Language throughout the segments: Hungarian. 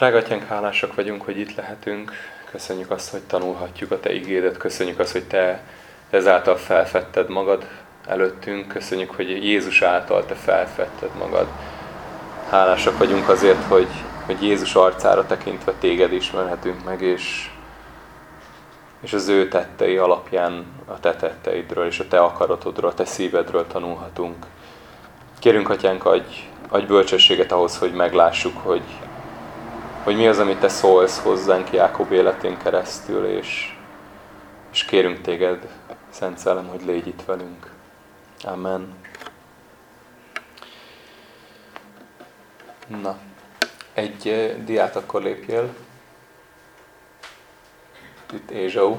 Drágatyánk, hálásak vagyunk, hogy itt lehetünk. Köszönjük azt, hogy tanulhatjuk a Te igédet. Köszönjük azt, hogy Te ezáltal felfedted magad előttünk. Köszönjük, hogy Jézus által Te felfedted magad. Hálásak vagyunk azért, hogy, hogy Jézus arcára tekintve Téged ismerhetünk meg, és, és az ő tettei alapján a Te tetteidről és a Te akaratodról, a Te szívedről tanulhatunk. Kérünk, Atyánk, adj, adj bölcsességet ahhoz, hogy meglássuk, hogy hogy mi az, amit Te szólsz hozzánk Jákob életén keresztül, és, és kérünk Téged, Szent Szellem, hogy légy itt velünk. Amen. Na, egy uh, diát akkor lépjél. Itt Ézsau.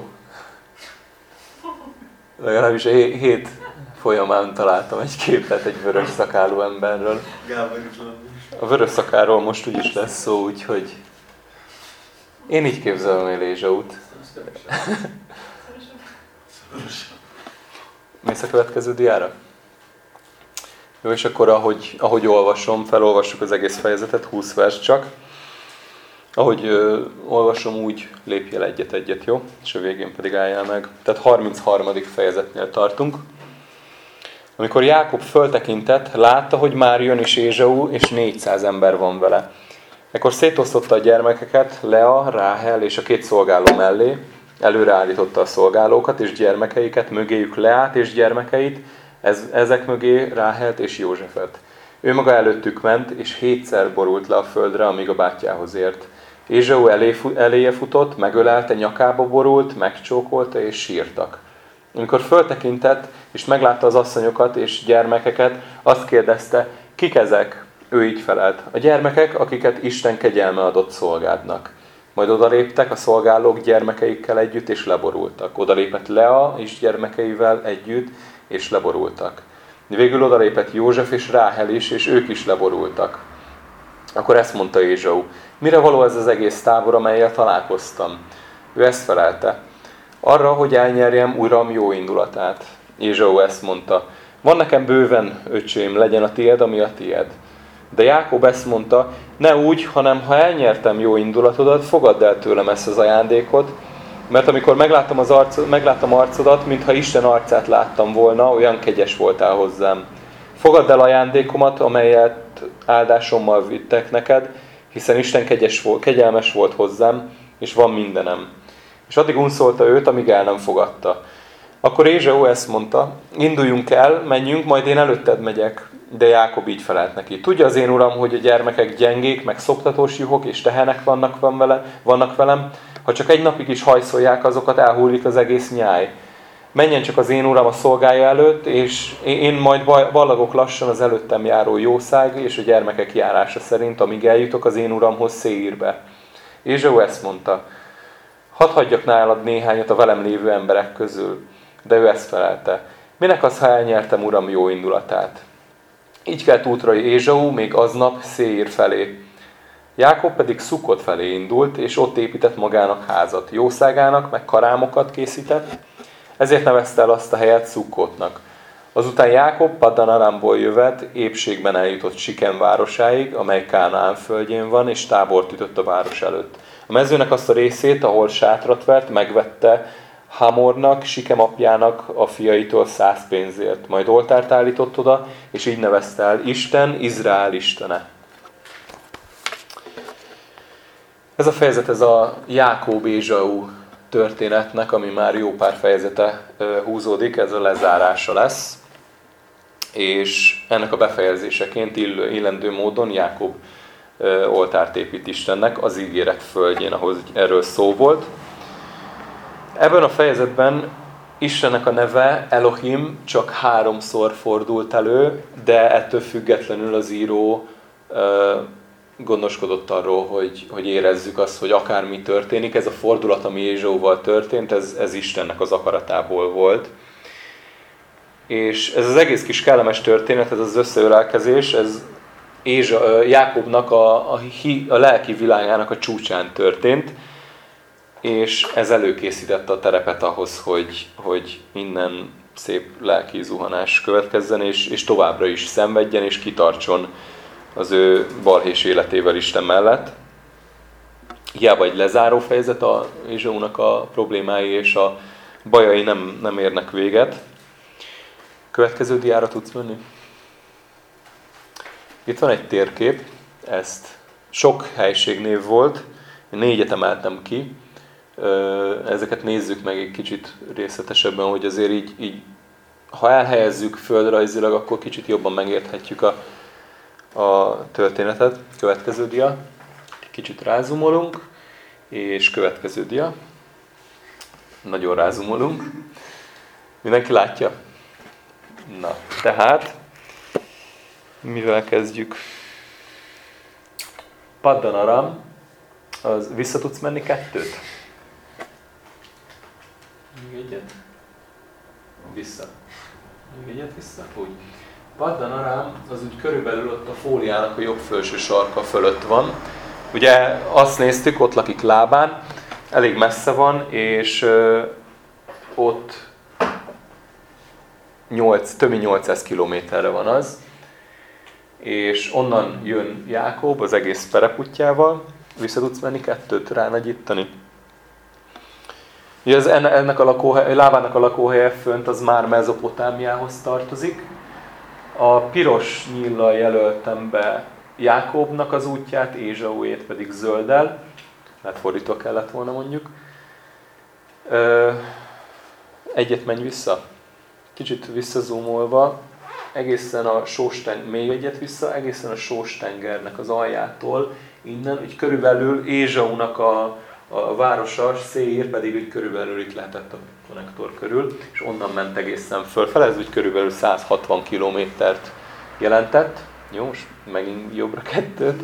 Legalábbis hét folyamán találtam egy képet egy vörös szakálú emberről. Gábor a vörös szakáról most úgyis lesz szó, úgyhogy én így képzelem el Ézsaut. Mész a következő diára? Jó, és akkor ahogy, ahogy olvasom, felolvassuk az egész fejezetet, 20 vers csak. Ahogy ö, olvasom, úgy lépjél egyet-egyet, jó? És a végén pedig álljál meg. Tehát 33. fejezetnél tartunk. Amikor Jákob föltekintett, látta, hogy már jön is Ézsau, és 400 ember van vele. Ekkor szétosztotta a gyermekeket, Lea, Ráhel és a két szolgáló mellé, előreállította a szolgálókat és gyermekeiket, mögéjük Leát és gyermekeit, ez, ezek mögé Ráhelt és Józsefet. Ő maga előttük ment, és hétszer borult le a földre, amíg a bátyjához ért. Ézsau elé, eléje futott, megölelte, nyakába borult, megcsókolta, és sírtak. Amikor föltekintett, és meglátta az asszonyokat és gyermekeket, azt kérdezte, kik ezek? Ő így felelt. A gyermekek, akiket Isten kegyelme adott szolgádnak. Majd odaléptek a szolgálók gyermekeikkel együtt, és leborultak. Odalépett Lea és gyermekeivel együtt, és leborultak. Végül odalépett József és Ráhel is, és ők is leborultak. Akkor ezt mondta Ézsau, mire való ez az egész tábor, amelyel találkoztam? Ő ezt felelte, arra, hogy elnyerjem Uram jó indulatát. Ézsau ezt mondta, van nekem bőven, öcsém, legyen a tied, ami a tied. De Jákob ezt mondta, ne úgy, hanem ha elnyertem jó indulatodat, fogadd el tőlem ezt az ajándékot, mert amikor megláttam, az arc, megláttam arcodat, mintha Isten arcát láttam volna, olyan kegyes voltál hozzám. Fogadd el ajándékomat, amelyet áldásommal vittek neked, hiszen Isten kegyes kegyelmes volt hozzám, és van mindenem. És addig unszolta őt, amíg el nem fogadta. Akkor Ézsau ezt mondta, induljunk el, menjünk, majd én előtted megyek. De Jákob így felelt neki. Tudja az én uram, hogy a gyermekek gyengék, meg szoptatós juhok és tehenek vannak, van vele, vannak velem. Ha csak egy napig is hajszolják azokat, elhullik az egész nyáj. Menjen csak az én uram a szolgája előtt, és én majd ballagok lassan az előttem járó jószág és a gyermekek járása szerint, amíg eljutok az én uramhoz Széírbe. Ézsau ezt mondta, hadd hagyjak nálad néhányat a velem lévő emberek közül. De ő ezt felelte, minek az, ha elnyertem uram jó indulatát? Így kelt útra Ézsau még aznap Széír felé. Jákob pedig Szukot felé indult, és ott épített magának házat. Jószágának, meg karámokat készített, ezért nevezte el azt a helyet Szukkotnak. Azután Jákob Padanaramból jövet, épségben eljutott Siken városáig, amely Kánaán földjén van, és tábort ütött a város előtt. A mezőnek azt a részét, ahol sátrat vert, megvette Hamornak, Sikem apjának a fiaitól száz pénzért. Majd oltárt állított oda, és így nevezte el Isten, Izrael istene. Ez a fejezet, ez a Jákób Ézsau történetnek, ami már jó pár fejezete húzódik, ez a lezárása lesz. És ennek a befejezéseként illendő módon Jákob oltárt épít Istennek az ígéret földjén, ahhoz erről szó volt. Ebben a fejezetben Istennek a neve Elohim csak háromszor fordult elő, de ettől függetlenül az író gondoskodott arról, hogy, hogy érezzük azt, hogy akármi történik, ez a fordulat, ami Ézsóval történt, ez, ez Istennek az akaratából volt. És ez az egész kis kellemes történet, ez az összeölelkezés, ez Ézsa, Jákobnak a, a, a lelki világának a csúcsán történt, és ez előkészítette a terepet ahhoz, hogy, hogy innen szép lelki zuhanás következzen, és, és továbbra is szenvedjen, és kitartson az ő balhés életével Isten mellett. hiába egy lezáró fejezet a Ézsaúnak a problémái és a bajai nem, nem érnek véget. Következő diára tudsz menni? Itt van egy térkép, ezt sok helységnév volt, négyet emeltem ki. Ezeket nézzük meg egy kicsit részletesebben, hogy azért így, így ha elhelyezzük földrajzilag, akkor kicsit jobban megérthetjük a, a történetet. Következő dia. Kicsit rázumolunk, és következő dia. Nagyon rázumolunk. Mindenki látja? Na, tehát, mivel kezdjük? Paddanaram, az vissza tudsz menni kettőt? Még egyet? Vissza. Még egyet vissza? Úgy. Paddanaram az úgy körülbelül ott a fóliának a jobb felső sarka fölött van. Ugye azt néztük, ott lakik lábán, elég messze van, és ö, ott 8, több mint 800 kilométerre van az, és onnan jön Jákob az egész pereputjával, vissza tudsz menni kettőt ránagyítani. Ugye ez, ennek a lakóhely, Lábának a lakóhelye fönt az már Mezopotámiához tartozik. A piros nyíllal jelöltem be Jákobnak az útját, Ézsauét pedig zölddel. Hát fordítva kellett volna mondjuk. Egyet menj vissza. Kicsit visszazumolva, egészen a Sósten, még egyet vissza, egészen a Sóstengernek az aljától, innen, úgy körülbelül Ézsaunak a, a városa, Széír pedig úgy körülbelül itt lehetett a konnektor körül, és onnan ment egészen fölfele, ez úgy körülbelül 160 kilométert jelentett. Jó, most megint jobbra kettőt.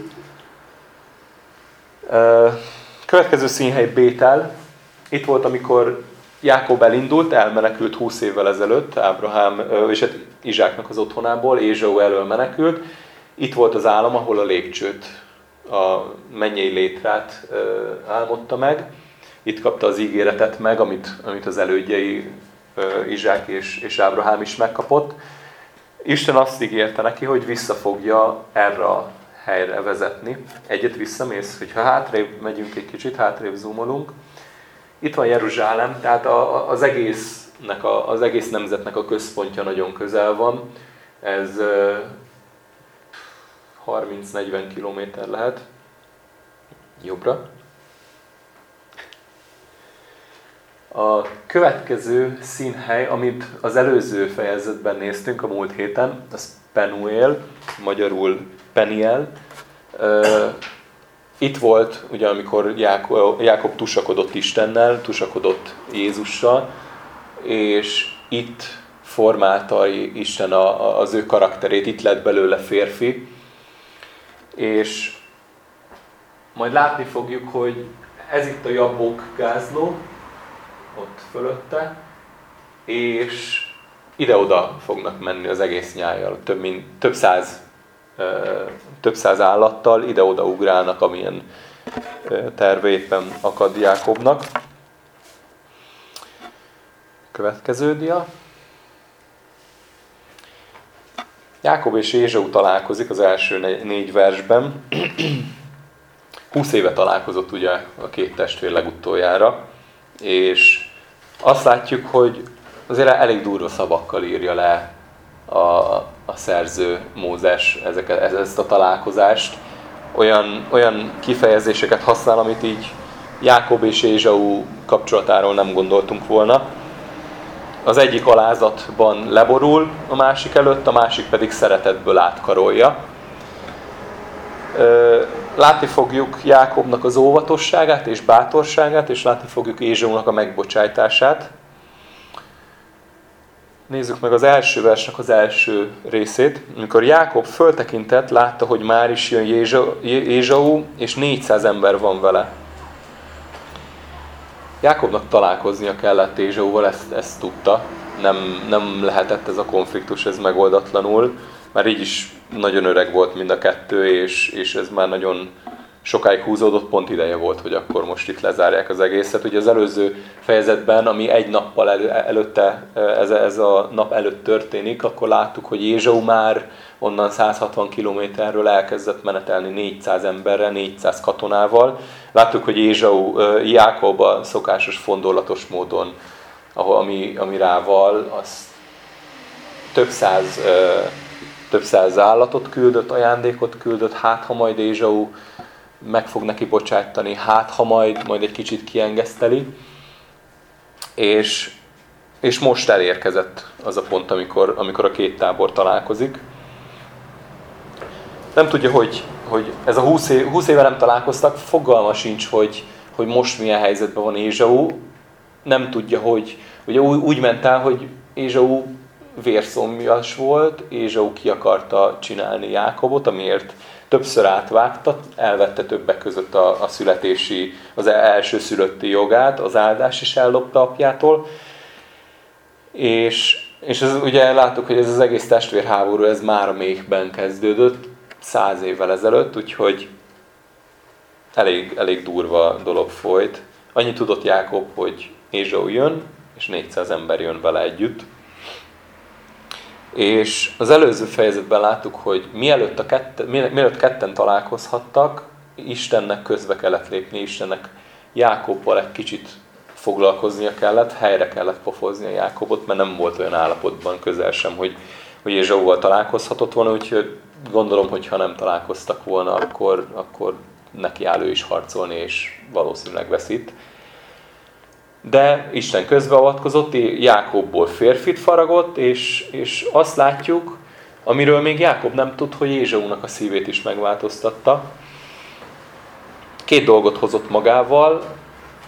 Következő színhely Bétel. Itt volt, amikor Jákob elindult, elmenekült 20 évvel ezelőtt, Ábrahám, és hát Izsáknak az otthonából, Ézsau elől menekült. Itt volt az állam, ahol a lépcsőt, a mennyei létrát álmodta meg. Itt kapta az ígéretet meg, amit, amit az elődjei Izsák és, és Ábrahám is megkapott. Isten azt ígérte neki, hogy vissza fogja erre a helyre vezetni. Egyet visszamész, hogyha hátrébb megyünk egy kicsit, hátrébb zoomolunk, itt van Jeruzsálem, tehát a, az, egésznek a, az egész nemzetnek a központja nagyon közel van. Ez 30-40 kilométer lehet jobbra. A következő színhely, amit az előző fejezetben néztünk a múlt héten, az Penuel, magyarul Peniel. Itt volt, ugye, amikor Jákob, Jákob tusakodott Istennel, tusakodott Jézussal, és itt formálta Isten a, az ő karakterét, itt lett belőle férfi, és majd látni fogjuk, hogy ez itt a Jabok gázló, ott fölötte, és ide-oda fognak menni az egész nyájjal, több, mint, több száz több száz állattal ide-oda ugrálnak, amilyen terve éppen akad Jákobnak. Következő dia. Jákob és Ézsau találkozik az első négy versben. 20 éve találkozott ugye a két testvér legutoljára, és azt látjuk, hogy azért elég durva szavakkal írja le a, a szerző Mózes ezeket, ezt a találkozást. Olyan, olyan kifejezéseket használ, amit így Jákob és Ézsau kapcsolatáról nem gondoltunk volna. Az egyik alázatban leborul a másik előtt, a másik pedig szeretetből átkarolja. Látni fogjuk Jákobnak az óvatosságát és bátorságát, és látni fogjuk Ézsaunak a megbocsájtását. Nézzük meg az első versnek az első részét. Amikor Jákob föltekintett, látta, hogy már is jön Jézsau, és 400 ember van vele. Jákobnak találkoznia kellett Ézsauval, ezt, ezt tudta. Nem, nem lehetett ez a konfliktus, ez megoldatlanul. Már így is nagyon öreg volt mind a kettő, és, és ez már nagyon sokáig húzódott, pont ideje volt, hogy akkor most itt lezárják az egészet. Ugye az előző fejezetben, ami egy nappal elő, előtte, ez, ez a nap előtt történik, akkor láttuk, hogy Ézsau már onnan 160 kilométerről elkezdett menetelni 400 emberrel, 400 katonával. Láttuk, hogy Ézsau, Jákob a szokásos fondolatos módon, ahol, ami, ami rával, az több száz, több száz állatot küldött, ajándékot küldött, hát ha majd Ézsau meg fog neki bocsátani, hát ha majd, majd egy kicsit kiengeszteli. És, és most elérkezett az a pont, amikor, amikor a két tábor találkozik. Nem tudja, hogy, hogy ez a 20, év, 20 éve nem találkoztak, fogalma sincs, hogy, hogy most milyen helyzetben van Ézsau. Nem tudja, hogy ugye úgy, úgy ment el, hogy Ézsau vérszomjas volt, Ézsau ki akarta csinálni Jákobot, amiért többször átvágta, elvette többek között a, a születési, az első szülötti jogát, az áldás is ellopta apjától. És, és ez, ugye láttuk, hogy ez az egész testvérháború, ez már a méhben kezdődött, száz évvel ezelőtt, úgyhogy elég, elég durva dolog folyt. Annyit tudott Jákob, hogy Ézsau jön, és 400 ember jön vele együtt. És az előző fejezetben láttuk, hogy mielőtt, a kette, mielőtt ketten találkozhattak, Istennek közbe kellett lépni, Istennek Jákobbal egy kicsit foglalkoznia kellett, helyre kellett pofozni a Jákobot, mert nem volt olyan állapotban közel sem, hogy, hogy Ézsauval találkozhatott volna, úgyhogy gondolom, hogy ha nem találkoztak volna, akkor, akkor neki áll ő is harcolni, és valószínűleg veszít de Isten közbeavatkozott, Jákobból férfit faragott, és, és azt látjuk, amiről még Jákob nem tud, hogy Ézsaúnak a szívét is megváltoztatta. Két dolgot hozott magával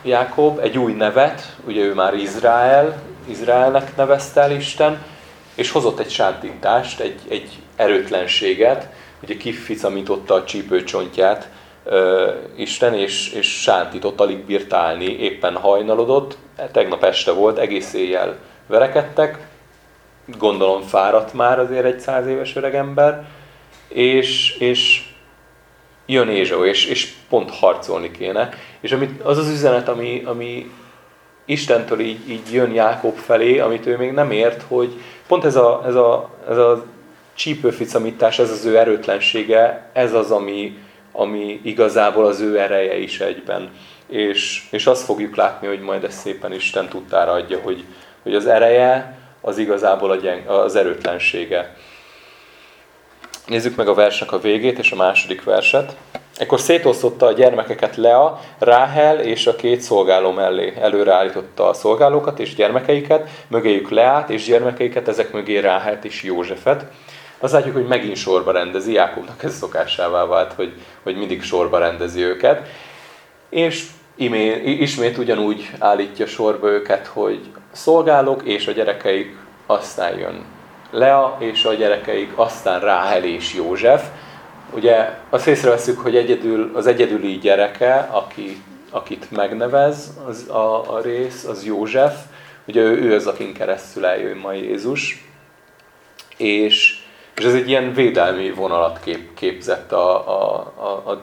Jákob, egy új nevet, ugye ő már Izrael, Izraelnek nevezte el Isten, és hozott egy sántítást, egy, egy erőtlenséget, ugye kificamította a csípőcsontját, Isten, és, és sántított, alig bírt állni, éppen hajnalodott, tegnap este volt, egész éjjel verekedtek, gondolom fáradt már azért egy száz éves öregember, és, és jön Ézsó, és, és pont harcolni kéne. És amit, az az üzenet, ami, ami Istentől így, így jön Jákob felé, amit ő még nem ért, hogy pont ez a, ez a, ez a csípőficamítás, ez az ő erőtlensége, ez az, ami, ami igazából az ő ereje is egyben. És, és azt fogjuk látni, hogy majd ezt szépen Isten tudtára adja, hogy, hogy az ereje az igazából a gyeng, az erőtlensége. Nézzük meg a versnek a végét és a második verset. Ekkor szétosztotta a gyermekeket Lea, Ráhel és a két szolgáló mellé. Előreállította a szolgálókat és gyermekeiket, mögéjük Leát és gyermekeiket, ezek mögé Ráhelt és Józsefet azt látjuk, hogy megint sorba rendezi, Jákobnak ez szokásává vált, hogy, hogy mindig sorba rendezi őket. És imé, ismét ugyanúgy állítja sorba őket, hogy szolgálok és a gyerekeik, aztán jön Lea és a gyerekeik, aztán Ráhel és József. Ugye azt észreveszünk, hogy egyedül, az egyedüli gyereke, aki, akit megnevez az, a, a rész, az József. Ugye ő, ő az, akin keresztül eljön ma Jézus. És és ez egy ilyen védelmi vonalat kép, képzett a, a, a, a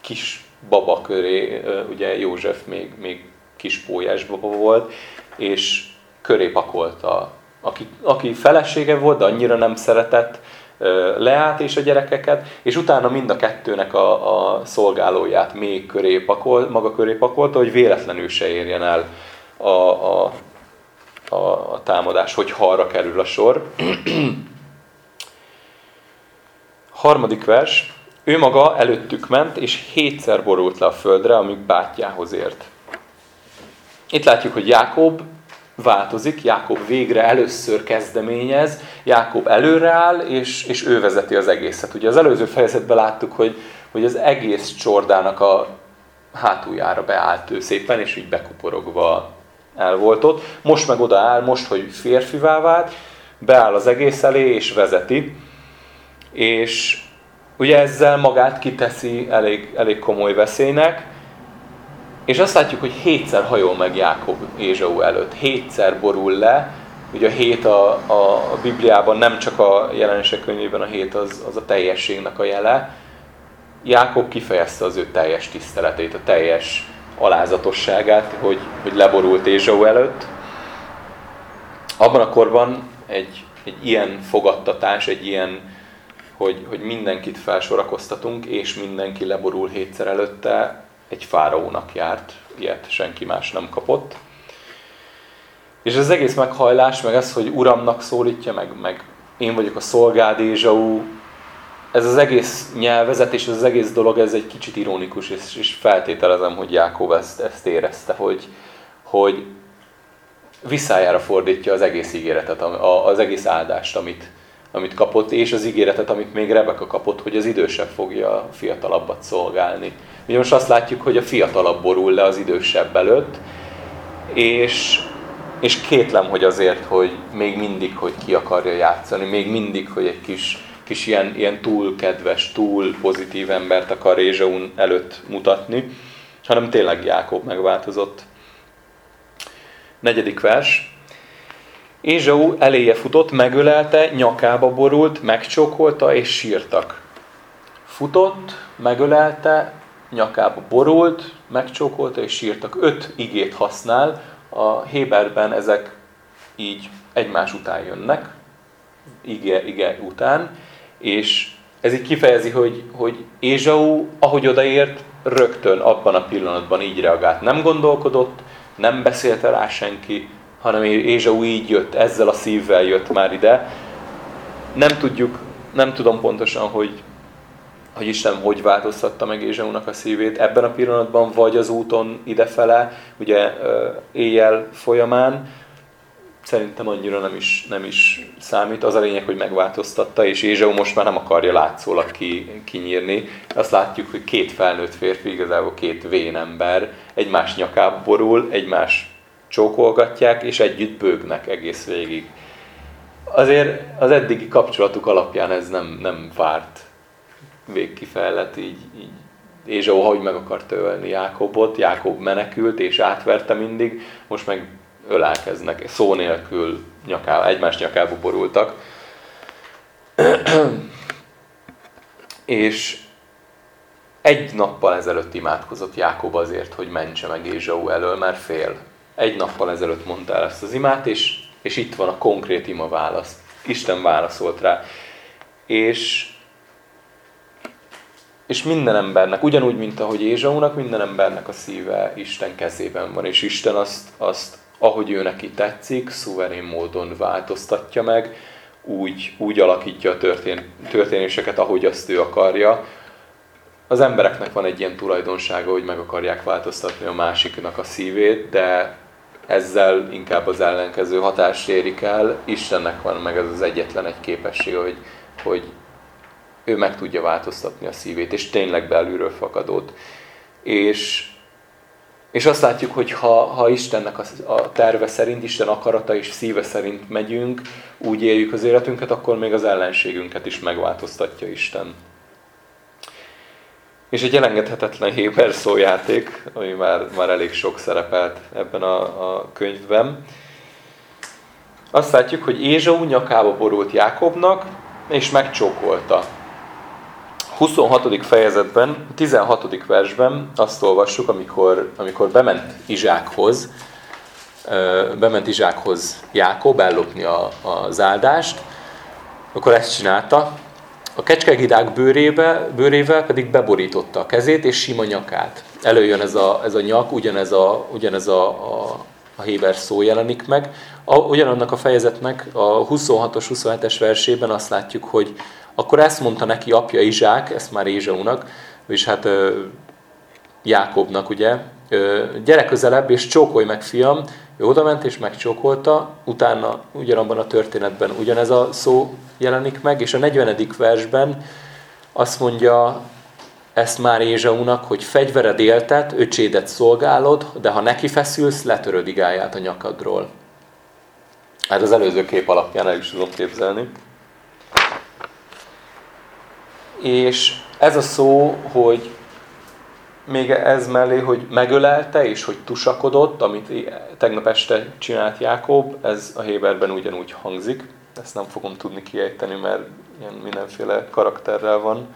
kis baba köré, ugye József még, még kis pólyás baba volt, és köré pakolta, aki, aki felesége volt, de annyira nem szeretett Leát és a gyerekeket, és utána mind a kettőnek a, a szolgálóját még köré pakol, maga köré pakolta, hogy véletlenül se érjen el a, a, a, a támadás, hogy arra kerül a sor. Harmadik vers. Ő maga előttük ment, és hétszer borult le a földre, amíg bátyjához ért. Itt látjuk, hogy Jákob változik, Jákob végre először kezdeményez, Jákob előreáll, és, és ő vezeti az egészet. Ugye az előző fejezetben láttuk, hogy, hogy az egész csordának a hátuljára beállt ő szépen, és így bekuporogva el volt ott. Most meg odaáll, most, hogy férfivá vált, beáll az egész elé, és vezeti és ugye ezzel magát kiteszi elég, elég komoly veszélynek, és azt látjuk, hogy hétszer hajol meg Jákob Ézsau előtt, hétszer borul le, ugye a hét a, a, a Bibliában nem csak a jelenések könyvében a hét az, az a teljességnek a jele, Jákob kifejezte az ő teljes tiszteletét, a teljes alázatosságát, hogy, hogy leborult Ézsau előtt. Abban a korban egy, egy ilyen fogadtatás, egy ilyen, hogy, hogy mindenkit felsorakoztatunk, és mindenki leborul hétszer előtte, egy fáraónak járt, ilyet senki más nem kapott. És az egész meghajlás, meg ez, hogy uramnak szólítja, meg, meg én vagyok a szolgád Ézsau, ez az egész nyelvezet és az egész dolog, ez egy kicsit ironikus, és, és feltételezem, hogy Jákob ezt, ezt érezte, hogy, hogy visszájára fordítja az egész ígéretet, az egész áldást, amit, amit kapott, és az ígéretet, amit még Rebeka kapott, hogy az idősebb fogja a fiatalabbat szolgálni. Ugye most azt látjuk, hogy a fiatalabb borul le az idősebb előtt, és, és kétlem, hogy azért, hogy még mindig, hogy ki akarja játszani, még mindig, hogy egy kis, kis ilyen, ilyen túl kedves, túl pozitív embert akar Rézsaun előtt mutatni, hanem tényleg Jákob megváltozott. Negyedik vers. Ézsau eléje futott, megölelte, nyakába borult, megcsókolta és sírtak. Futott, megölelte, nyakába borult, megcsókolta és sírtak. Öt igét használ, a Héberben ezek így egymás után jönnek, ige, ige után, és ez így kifejezi, hogy, hogy Ézsau, ahogy odaért, rögtön abban a pillanatban így reagált. Nem gondolkodott, nem beszélte rá senki, hanem Ézsau így jött, ezzel a szívvel jött már ide. Nem tudjuk, nem tudom pontosan, hogy hogy Isten hogy változtatta meg Ézsaunak a szívét ebben a pillanatban, vagy az úton idefele, ugye éjjel folyamán, szerintem annyira nem is, nem is számít. Az a lényeg, hogy megváltoztatta, és Ézsau most már nem akarja látszólag ki, kinyírni. Azt látjuk, hogy két felnőtt férfi, igazából két vén ember egymás nyakába borul, egymás csókolgatják, és együtt bőgnek egész végig. Azért az eddigi kapcsolatuk alapján ez nem, nem várt végkifejlet, így, így Ézsau hogy meg akart ölni Jákobot, Jákob menekült és átverte mindig, most meg ölelkeznek, szó nélkül nyaká, egymás nyakába borultak. és egy nappal ezelőtt imádkozott Jákob azért, hogy mentse meg Ézsau elől, mert fél. Egy nappal ezelőtt mondta el ezt az imát, és, és itt van a konkrét ima válasz. Isten válaszolt rá. És és minden embernek, ugyanúgy, mint ahogy Ézsaunak, minden embernek a szíve Isten kezében van, és Isten azt, azt ahogy ő neki tetszik, szuverén módon változtatja meg, úgy, úgy alakítja a történ, történéseket, ahogy azt ő akarja. Az embereknek van egy ilyen tulajdonsága, hogy meg akarják változtatni a másiknak a szívét, de ezzel inkább az ellenkező hatást érik el. Istennek van meg ez az egyetlen egy képessége, hogy, hogy ő meg tudja változtatni a szívét, és tényleg belülről fakadott. És, és azt látjuk, hogy ha, ha Istennek a, a terve szerint, Isten akarata és szíve szerint megyünk, úgy éljük az életünket, akkor még az ellenségünket is megváltoztatja Isten. És egy elengedhetetlen Héber szójáték, ami már, már elég sok szerepelt ebben a, a könyvben. Azt látjuk, hogy Ézsau nyakába borult Jákobnak, és megcsókolta. 26. fejezetben, 16. versben azt olvassuk, amikor, amikor bement Izsákhoz, bement Izsákhoz Jákob ellopni a, az áldást, akkor ezt csinálta. A kecskegidák bőrébe, bőrével pedig beborította a kezét és sima nyakát. Előjön ez a, ez a nyak, ugyanez a, ugyanez a, a, a Héber szó jelenik meg. A, ugyanannak a fejezetnek a 26-os, 27-es versében azt látjuk, hogy akkor ezt mondta neki apja Izsák, ezt már Ézsaunak, és hát Jákobnak ugye, gyere közelebb és csókolj meg fiam, ő oda ment és megcsókolta, utána ugyanabban a történetben ugyanez a szó jelenik meg, és a 40. versben azt mondja ezt már Ézsaunak, hogy fegyvered éltet, öcsédet szolgálod, de ha neki feszülsz, letöröd igáját a nyakadról. Hát az előző kép alapján el is tudom képzelni. És ez a szó, hogy még ez mellé, hogy megölelte és hogy tusakodott, amit tegnap este csinált Jákob, ez a Héberben ugyanúgy hangzik. Ezt nem fogom tudni kiejteni, mert ilyen mindenféle karakterrel van.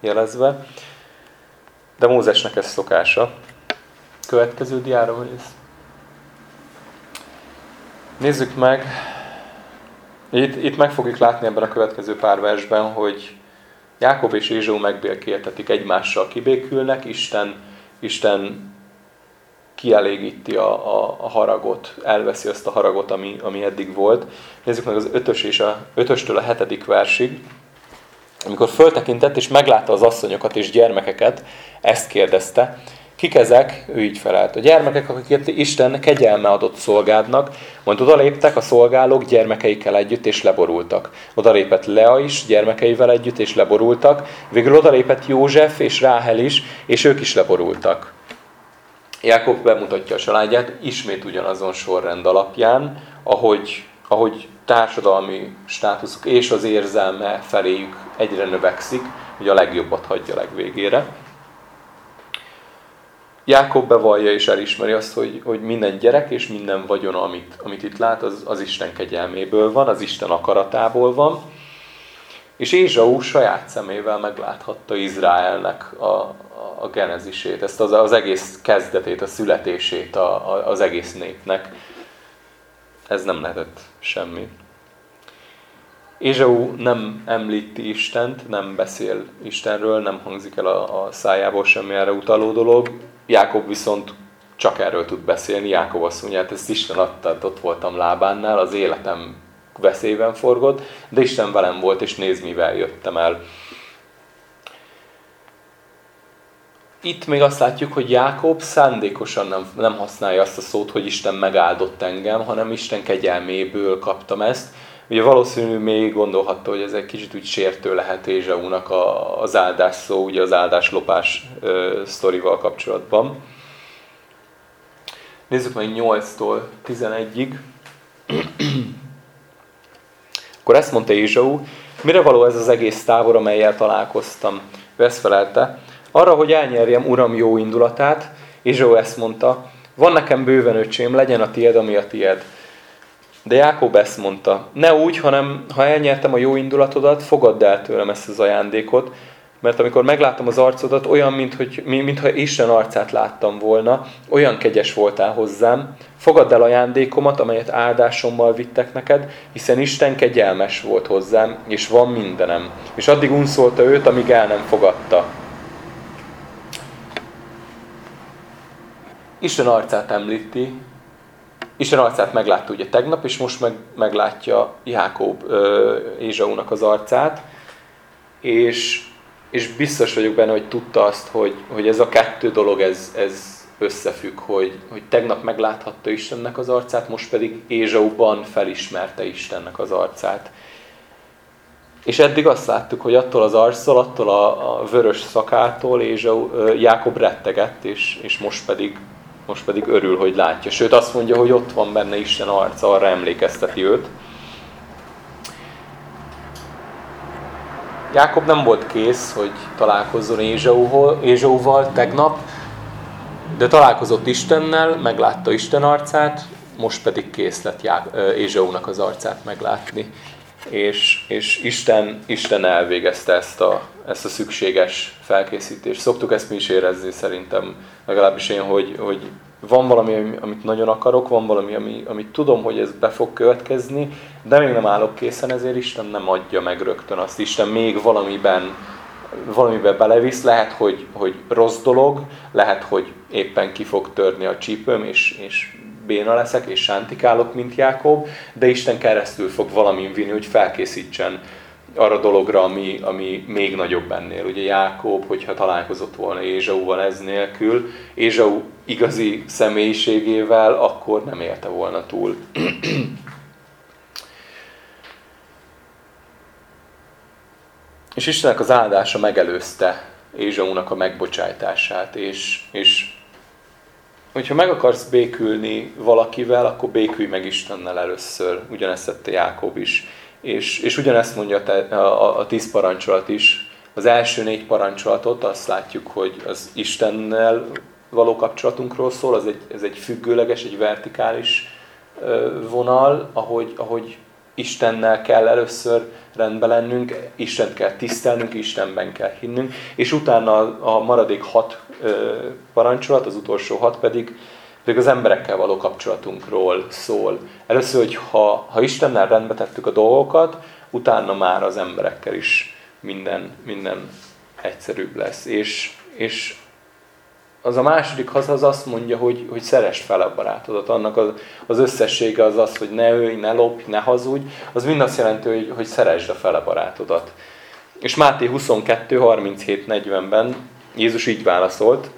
jelezve. De Mózesnek ez szokása. Következő diára rész. Nézzük meg, itt, itt meg fogjuk látni ebben a következő pár versben, hogy Jákob és Ézsó megbélkéltetik egymással, kibékülnek, Isten, Isten kielégíti a, a, a haragot, elveszi azt a haragot, ami, ami eddig volt. Nézzük meg az ötös és a, ötöstől a hetedik versig. Amikor föltekintett és meglátta az asszonyokat és gyermekeket, ezt kérdezte, Kik ezek? Ő így felelt. A gyermekek, akiket Isten kegyelme adott szolgádnak, majd odaléptek a szolgálók gyermekeikkel együtt, és leborultak. Odalépett Lea is gyermekeivel együtt, és leborultak. Végül odalépett József és Ráhel is, és ők is leborultak. Jákob bemutatja a családját ismét ugyanazon sorrend alapján, ahogy, ahogy társadalmi státuszuk és az érzelme feléjük egyre növekszik, hogy a legjobbat hagyja legvégére. Jákob bevallja és elismeri azt, hogy, hogy minden gyerek és minden vagyon, amit, amit itt lát, az, az Isten kegyelméből van, az Isten akaratából van. És Ézsau saját szemével megláthatta Izraelnek a, a, a genezisét, ezt az, az egész kezdetét, a születését a, a, az egész népnek. Ez nem lehetett semmi. Ézsau nem említi Istent, nem beszél Istenről, nem hangzik el a, a szájából semmi erre utaló dolog. Jákob viszont csak erről tud beszélni. Jákob azt mondja, hát ezt Isten adta, ott voltam lábánnál, az életem veszélyben forgott, de Isten velem volt, és nézd, mivel jöttem el. Itt még azt látjuk, hogy Jákob szándékosan nem, nem használja azt a szót, hogy Isten megáldott engem, hanem Isten kegyelméből kaptam ezt. Ugye valószínű még gondolhatta, hogy ez egy kicsit úgy sértő lehet Ézsaúnak az áldás szó, ugye az áldáslopás sztorival kapcsolatban. Nézzük meg 8-tól 11-ig. Akkor ezt mondta Ézsau, mire való ez az egész tábor, amelyel találkoztam? Vesz felelte, arra, hogy elnyerjem uram jó indulatát, Ézsau ezt mondta, van nekem bőven öcsém, legyen a tied, ami a tied. De Jákob ezt mondta, ne úgy, hanem ha elnyertem a jó indulatodat, fogadd el tőlem ezt az ajándékot, mert amikor megláttam az arcodat, olyan, mint hogy, mintha Isten arcát láttam volna, olyan kegyes voltál hozzám, fogadd el ajándékomat, amelyet áldásommal vittek neked, hiszen Isten kegyelmes volt hozzám, és van mindenem. És addig unszolta őt, amíg el nem fogadta. Isten arcát említi, Isten arcát meglátta ugye tegnap, és most meg, meglátja Jákob Ézsaúnak az arcát, és, és biztos vagyok benne, hogy tudta azt, hogy, hogy ez a kettő dolog, ez, ez összefügg, hogy, hogy tegnap megláthatta Istennek az arcát, most pedig Ézsauban felismerte Istennek az arcát. És eddig azt láttuk, hogy attól az arccal, attól a, a vörös szakától Ézsau, Jákob rettegett, és, és most pedig most pedig örül, hogy látja. Sőt, azt mondja, hogy ott van benne Isten arca, arra emlékezteti őt. Jákob nem volt kész, hogy találkozzon Ézsauval tegnap, de találkozott Istennel, meglátta Isten arcát, most pedig kész lett Ézsaunak az arcát meglátni. És, és Isten, Isten elvégezte ezt a, ezt a szükséges felkészítést. Szoktuk ezt mi is érezni szerintem, legalábbis én, hogy, hogy van valami, amit nagyon akarok, van valami, ami, amit tudom, hogy ez be fog következni, de még nem állok készen, ezért Isten nem adja meg rögtön azt. Isten még valamiben, valamiben belevisz, lehet, hogy, hogy rossz dolog, lehet, hogy éppen ki fog törni a csípőm, és, és béna leszek, és sántikálok, mint Jákob, de Isten keresztül fog valamin vinni, hogy felkészítsen arra dologra, ami, ami még nagyobb ennél. Ugye Jákob, hogyha találkozott volna Ézsauval ez nélkül, Ézsau igazi személyiségével, akkor nem élte volna túl. és Istennek az áldása megelőzte Ézsaunak a megbocsájtását, és, és hogyha meg akarsz békülni valakivel, akkor békülj meg Istennel először. Ugyanezt tette Jákob is. És, és ugyanezt mondja a, a, a tíz parancsolat is. Az első négy parancsolatot azt látjuk, hogy az Istennel való kapcsolatunkról szól, az egy, ez egy függőleges, egy vertikális vonal, ahogy, ahogy Istennel kell először rendben lennünk, Istent kell tisztelnünk, Istenben kell hinnünk, és utána a maradék hat parancsolat, az utolsó hat pedig, pedig az emberekkel való kapcsolatunkról szól. Először, hogy ha, ha Istennel rendbe tettük a dolgokat, utána már az emberekkel is minden, minden egyszerűbb lesz. És, és az a második haza az azt mondja, hogy, hogy szerest fel a barátodat. Annak az, az összessége az az, hogy ne ölj, ne lopj, ne hazudj. Az mind azt jelenti, hogy, hogy szeresd a fele barátodat. És Máté 22, 37, 40-ben Jézus így válaszolt.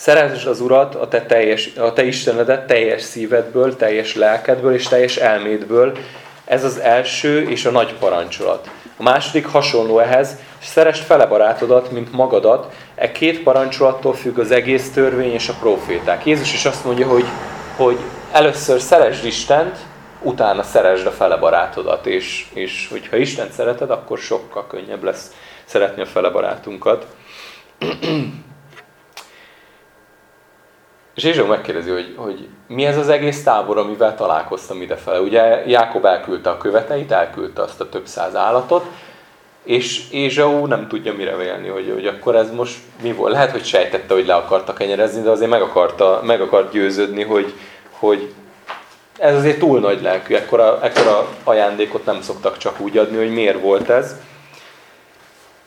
Szeresd az Urat, a te, teljes, a te Istenedet teljes szívedből, teljes lelkedből és teljes elmédből. Ez az első és a nagy parancsolat. A második hasonló ehhez, és szerest fele barátodat, mint magadat. E két parancsolattól függ az egész törvény és a proféták. Jézus is azt mondja, hogy, hogy először szeresd Istent, utána szeresd a fele barátodat, és, és hogyha Isten szereted, akkor sokkal könnyebb lesz szeretni a fele barátunkat. És Jézus megkérdezi, hogy, hogy mi ez az egész tábor, amivel találkoztam idefele. Ugye Jákob elküldte a követeit, elküldte azt a több száz állatot, és Ézsau nem tudja mire vélni, hogy, hogy akkor ez most mi volt. Lehet, hogy sejtette, hogy le akarta kenyerezni, de azért meg, akarta, meg akart győződni, hogy, hogy ez azért túl nagy lelkű, ekkora, ekkora ajándékot nem szoktak csak úgy adni, hogy miért volt ez.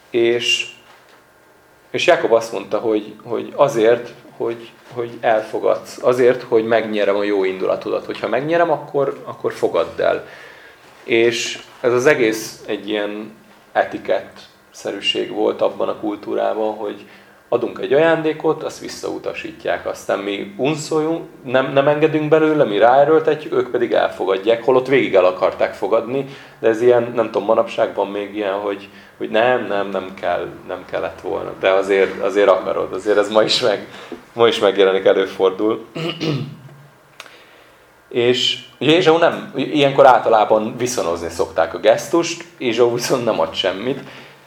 És, és Jákob azt mondta, hogy, hogy azért, hogy, hogy elfogadsz, azért, hogy megnyerem a jó indulatodat. Hogyha megnyerem, akkor, akkor fogadd el. És ez az egész egy ilyen etikett szerűség volt abban a kultúrában, hogy adunk egy ajándékot, azt visszautasítják. Aztán mi unszoljunk, nem, nem engedünk belőle, mi ráerőltetjük, ők pedig elfogadják, holott végig el akarták fogadni, de ez ilyen, nem tudom, manapságban még ilyen, hogy, hogy nem, nem, nem kell, nem kellett volna, de azért, azért akarod, azért ez ma is, meg, ma is megjelenik, előfordul. És Jézsó nem, ilyenkor általában viszonozni szokták a gesztust, Jézsó viszont nem ad semmit,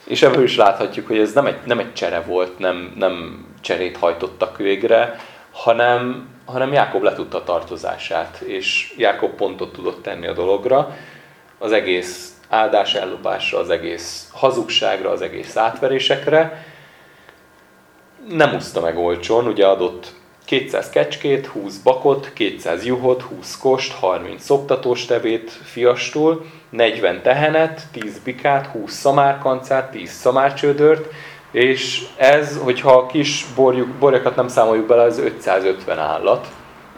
és ebből is láthatjuk, hogy ez nem egy, nem egy csere volt, nem, nem cserét hajtottak végre, hanem, hanem Jákob letudta a tartozását, és Jákob pontot tudott tenni a dologra, az egész áldás ellopásra, az egész hazugságra, az egész átverésekre. Nem úszta meg olcsón, ugye adott 200 kecskét, 20 bakot, 200 juhot, 20 kost, 30 szoptatós tevét fiastól, 40 tehenet, 10 bikát, 20 szamárkancát, 10 szamárcsődört, és ez, hogyha a kis borjuk, borjakat nem számoljuk bele, az 550 állat,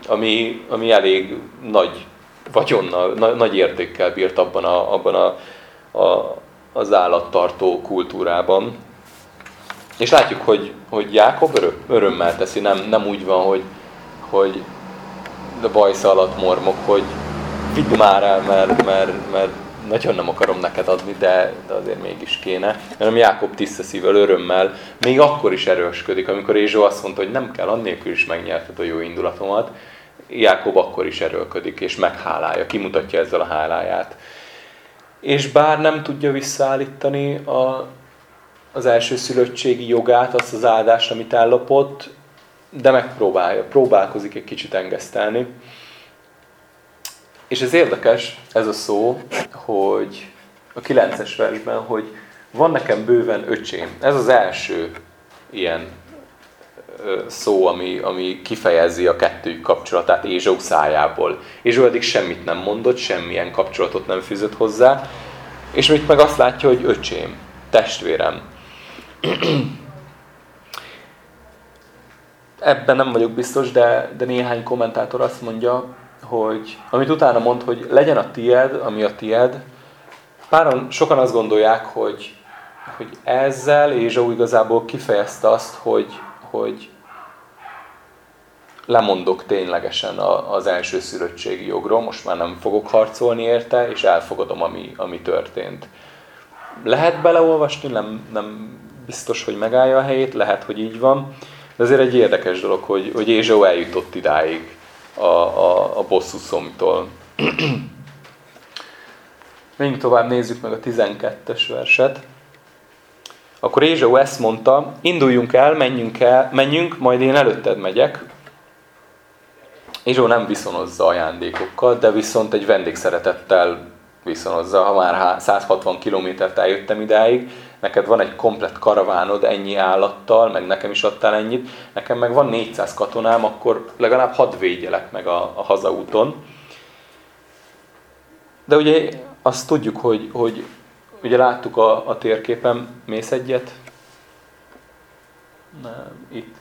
ami, ami elég nagy vagyonnal, na, nagy értékkel bírt abban, a, abban a, a, az állattartó kultúrában. És látjuk, hogy, hogy Jákob öröm, örömmel teszi, nem, nem úgy van, hogy, hogy a bajsza alatt mormok, hogy vidd már el, mert, mert, mert nagyon nem akarom neked adni, de, de azért mégis kéne. Hanem Jákob tiszta szívvel, örömmel, még akkor is erősködik, amikor Ézsó azt mondta, hogy nem kell, annélkül is megnyerted a jó indulatomat. Jákob akkor is erőlködik, és meghálálja, kimutatja ezzel a háláját. És bár nem tudja visszaállítani a, az első szülöttségi jogát, azt az áldást, amit ellopott, de megpróbálja, próbálkozik egy kicsit engesztelni. És ez érdekes, ez a szó, hogy a 9-es versben, hogy van nekem bőven öcsém. Ez az első ilyen szó, ami, ami kifejezi a kettőjük kapcsolatát Ézsó szájából. Ézsó eddig semmit nem mondott, semmilyen kapcsolatot nem fűzött hozzá, és mit meg azt látja, hogy öcsém, testvérem. Ebben nem vagyok biztos, de, de néhány kommentátor azt mondja, hogy amit utána mond, hogy legyen a tied, ami a tied, páran sokan azt gondolják, hogy, hogy ezzel Ézsó igazából kifejezte azt, hogy, hogy lemondok ténylegesen az első szülöttségi jogról, most már nem fogok harcolni érte, és elfogadom, ami, ami történt. Lehet beleolvasni, nem, nem biztos, hogy megállja a helyét, lehet, hogy így van, de azért egy érdekes dolog, hogy, hogy Ézsó eljutott idáig a, a, a bosszú szomtól. Menjünk tovább, nézzük meg a 12-es verset. Akkor Ézsó ezt mondta, induljunk el, menjünk el, menjünk, majd én előtted megyek. Izsó nem viszonozza ajándékokkal, de viszont egy vendégszeretettel viszonozza. Ha már 160 kilométert eljöttem idáig, neked van egy komplett karavánod ennyi állattal, meg nekem is adtál ennyit, nekem meg van 400 katonám, akkor legalább hadd védjelek meg a, a hazaúton. De ugye azt tudjuk, hogy, hogy ugye láttuk a, a térképen, mész egyet? Nem, itt.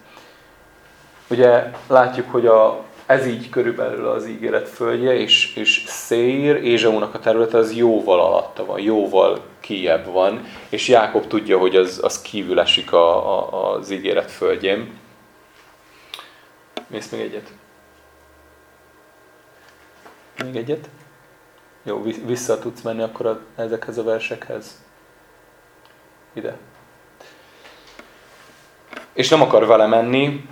Ugye látjuk, hogy a, ez így körülbelül az ígéret földje, és, és Széír, Ézsaúnak a területe az jóval alatta van, jóval kijebb van, és Jákob tudja, hogy az, az kívül esik a, a, az ígéret földjén. Mész még egyet? Még egyet? Jó, vissza tudsz menni akkor a, ezekhez a versekhez. Ide. És nem akar vele menni.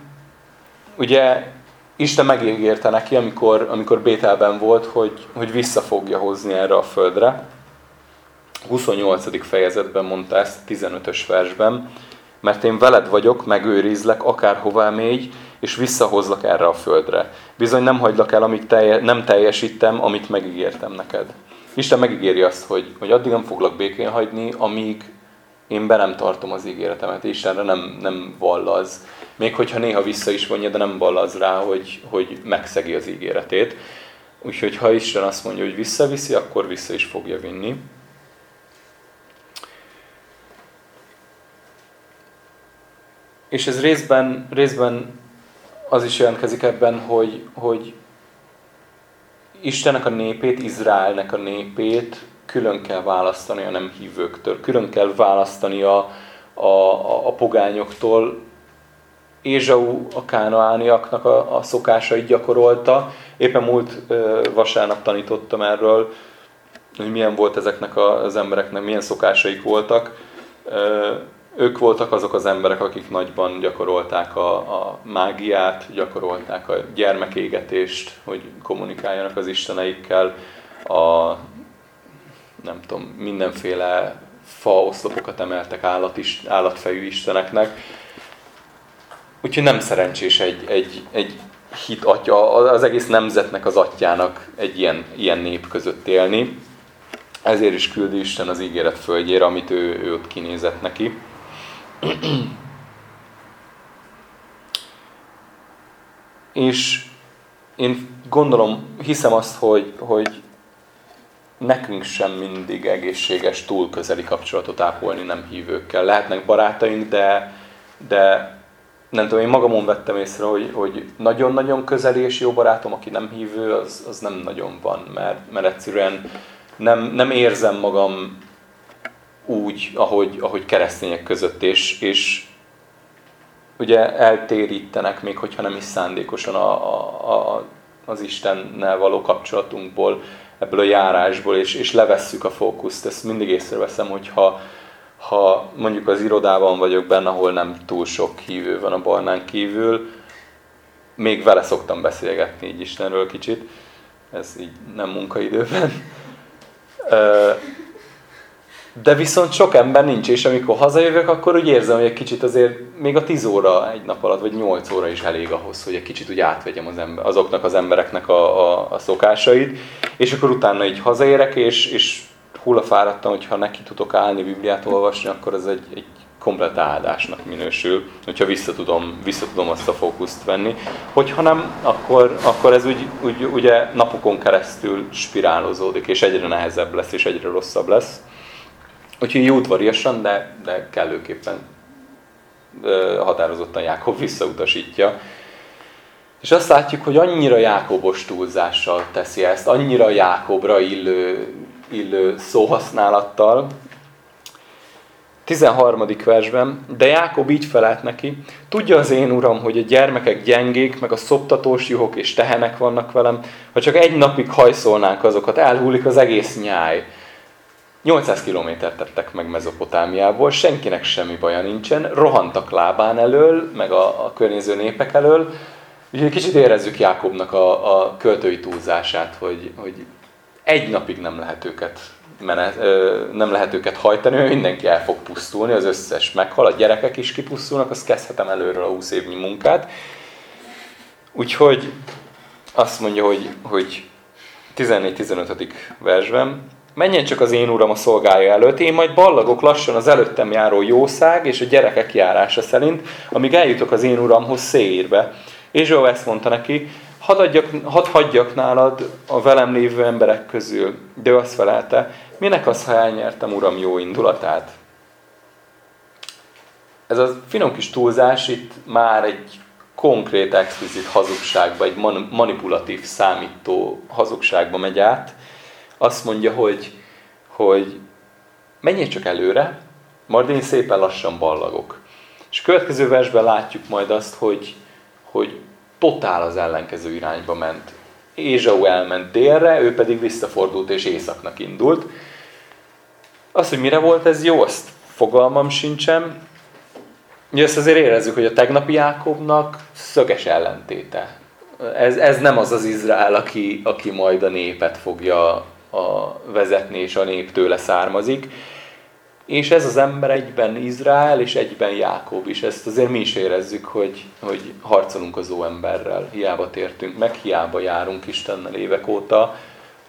Ugye Isten megígérte neki, amikor, amikor Bételben volt, hogy, hogy vissza fogja hozni erre a földre. 28. fejezetben mondta ezt, 15-ös versben, mert én veled vagyok, megőrizlek, akárhová mégy, és visszahozlak erre a földre. Bizony nem hagylak el, amíg telje, nem teljesítem, amit megígértem neked. Isten megígéri azt, hogy, hogy addig nem foglak békén hagyni, amíg én be nem tartom az ígéretemet. Istenre nem, nem vallaz. Még hogyha néha vissza is vonja, de nem vallaz rá, hogy, hogy megszegi az ígéretét. Úgyhogy ha Isten azt mondja, hogy visszaviszi, akkor vissza is fogja vinni. És ez részben, részben az is jelentkezik ebben, hogy, hogy Istennek a népét, Izraelnek a népét külön kell választani a nem hívőktől, külön kell választani a, a, a, a pogányoktól. Ézsau a kánaániaknak a, a szokásait gyakorolta. Éppen múlt ö, vasárnap tanítottam erről, hogy milyen volt ezeknek az embereknek, milyen szokásaik voltak. Ö, ők voltak azok az emberek, akik nagyban gyakorolták a, a mágiát, gyakorolták a gyermekégetést, hogy kommunikáljanak az isteneikkel, a nem tudom, mindenféle faoszlopokat emeltek állat is, állatfejű isteneknek. Úgyhogy nem szerencsés egy, egy, egy hit atya, az egész nemzetnek az atyának egy ilyen, ilyen nép között élni. Ezért is küldi Isten az ígéret földjére, amit ő, ő ott kinézett neki. És én gondolom, hiszem azt, hogy, hogy nekünk sem mindig egészséges túl közeli kapcsolatot ápolni nem hívőkkel. Lehetnek barátaink, de, de nem tudom, én magamon vettem észre, hogy, hogy nagyon-nagyon közeli és jó barátom, aki nem hívő, az, az nem nagyon van, mert, mert egyszerűen nem, nem érzem magam úgy, ahogy, ahogy keresztények között, és, és ugye eltérítenek, még hogyha nem is szándékosan a, a, a, az Istennel való kapcsolatunkból, ebből a járásból, és, és levesszük a fókuszt. Ezt mindig észreveszem, hogyha ha mondjuk az irodában vagyok benne, ahol nem túl sok hívő van a barnán kívül, még vele szoktam beszélgetni így Istenről kicsit, ez így nem munkaidőben. De viszont sok ember nincs, és amikor hazajövök, akkor úgy érzem, hogy egy kicsit azért még a 10 óra egy nap alatt, vagy 8 óra is elég ahhoz, hogy egy kicsit úgy átvegyem az ember, azoknak az embereknek a, a, a szokásait, és akkor utána így hazaérek, és, és hullafáradtam, hogyha neki tudok állni, Bibliát olvasni, akkor ez egy, egy komplet áldásnak minősül, hogyha vissza tudom, vissza tudom azt a fókuszt venni. Hogyha nem, akkor, akkor ez úgy, úgy, ugye napokon keresztül spirálozódik, és egyre nehezebb lesz, és egyre rosszabb lesz. Úgyhogy udvariasan, de, de kellőképpen határozottan Jákob visszautasítja. És azt látjuk, hogy annyira Jákobos túlzással teszi ezt, annyira Jákobra illő, illő szóhasználattal. 13. versben, de Jákob így felelt neki, tudja az én uram, hogy a gyermekek gyengék, meg a szoptatós juhok és tehenek vannak velem, ha csak egy napig hajszolnánk azokat, elhullik az egész nyáj. 800 kilométert tettek meg Mezopotámiából, senkinek semmi baja nincsen, rohantak lábán elől, meg a, a környező népek elől, úgyhogy kicsit érezzük Jákobnak a, a költői túlzását, hogy, hogy egy napig nem lehet őket menet, nem lehet őket hajtani, mindenki el fog pusztulni, az összes meghal, a gyerekek is kipusztulnak, azt kezdhetem előről a 20 évnyi munkát. Úgyhogy azt mondja, hogy, hogy 14-15. versben, menjen csak az én uram a szolgája előtt, én majd ballagok lassan az előttem járó jószág és a gyerekek járása szerint, amíg eljutok az én uramhoz Széírbe. És Zsó ezt mondta neki, hadd, adjak, hadd hagyjak nálad a velem lévő emberek közül. De ő azt felelte, minek az, ha elnyertem uram jó indulatát? Ez a finom kis túlzás itt már egy konkrét, explicit hazugságba, egy manipulatív, számító hazugságba megy át. Azt mondja, hogy, hogy menjél csak előre, majd én szépen lassan ballagok. És a következő versben látjuk majd azt, hogy, hogy totál az ellenkező irányba ment. Ézsau elment délre, ő pedig visszafordult és északnak indult. Az, hogy mire volt ez jó, azt fogalmam sincsen. Ugye ezt azért érezzük, hogy a tegnapi Jákobnak szöges ellentéte. Ez, ez nem az az Izrael, aki, aki majd a népet fogja a vezetni, és a nép tőle származik. És ez az ember egyben Izrael, és egyben Jákob is. Ezt azért mi is érezzük, hogy, hogy harcolunk az óemberrel. Hiába tértünk meg, hiába járunk Istennel évek óta.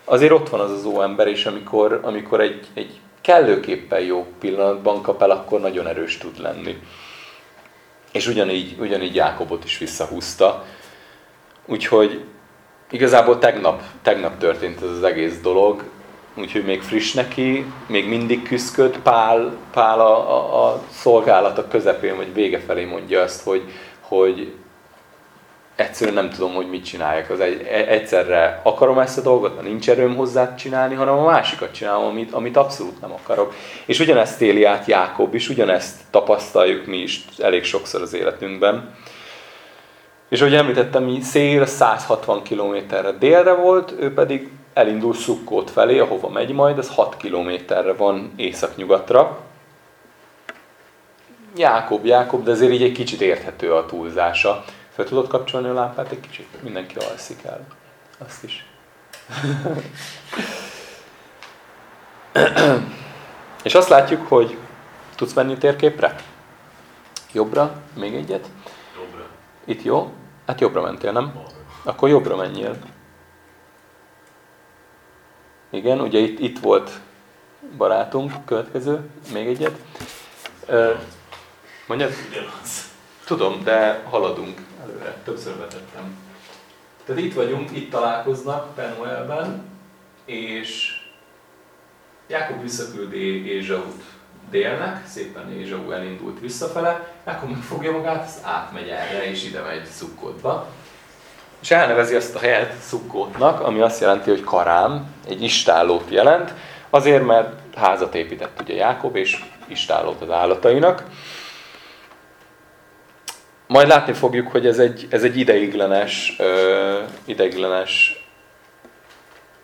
Azért ott van az az óember, és amikor, amikor egy, egy kellőképpen jó pillanatban kap el, akkor nagyon erős tud lenni. És ugyanígy, ugyanígy Jákobot is visszahúzta. Úgyhogy igazából tegnap, tegnap történt ez az egész dolog, úgyhogy még friss neki, még mindig küzdköd, Pál, Pál a, a, a szolgálata közepén, vagy vége felé mondja azt, hogy, hogy egyszerűen nem tudom, hogy mit csináljak. Az egy, e, egyszerre akarom ezt a dolgot, mert nincs erőm hozzá csinálni, hanem a másikat csinálom, amit, amit abszolút nem akarok. És ugyanezt éli át Jákob is, ugyanezt tapasztaljuk mi is elég sokszor az életünkben. És ahogy említettem, mi szél 160 kilométerre délre volt, ő pedig elindul Szukkót felé, ahova megy majd, az 6 kilométerre van északnyugatra. Jákob, Jákob, de azért így egy kicsit érthető a túlzása. Fel tudod kapcsolni a lámpát egy kicsit? Mindenki alszik el. Azt is. És azt látjuk, hogy tudsz menni térképre? Jobbra? Még egyet? Itt jó? Hát jobbra mentél, nem? Akkor jobbra menjél. Igen, ugye itt, itt volt barátunk, következő, még egyet. mondjad? Tudom, de haladunk előre. Többször vetettem. Tehát itt vagyunk, itt találkoznak Penuelben, és Jákob visszaküldi Ézsaut délnek, szépen Ézsau elindult visszafele, Jákob megfogja magát, az átmegy erre, és ide megy Szukkotba. És elnevezi azt a helyet Szukkótnak, ami azt jelenti, hogy Karám, egy istállót jelent, azért, mert házat épített ugye Jákob, és istállót az állatainak. Majd látni fogjuk, hogy ez egy, ez egy ideiglenes, ö, ideiglenes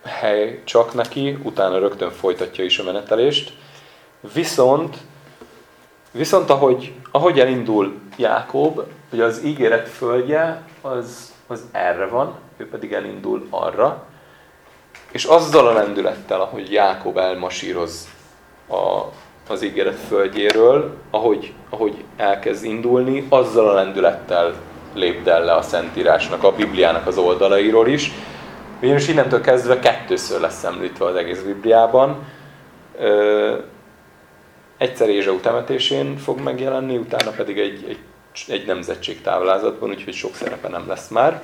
hely csak neki, utána rögtön folytatja is a menetelést. Viszont, viszont ahogy, ahogy elindul Jákob, hogy az ígéret földje, az, az erre van, ő pedig elindul arra, és azzal a lendülettel, ahogy Jákob elmasíroz a, az ígéret földjéről, ahogy, ahogy elkezd indulni, azzal a lendülettel lépd el le a Szentírásnak, a Bibliának az oldalairól is. Ugyanis innentől kezdve kettőször lesz említve az egész Bibliában. Egyszer Ézsau temetésén fog megjelenni, utána pedig egy, egy, egy nemzetség táblázatban, úgyhogy sok szerepe nem lesz már.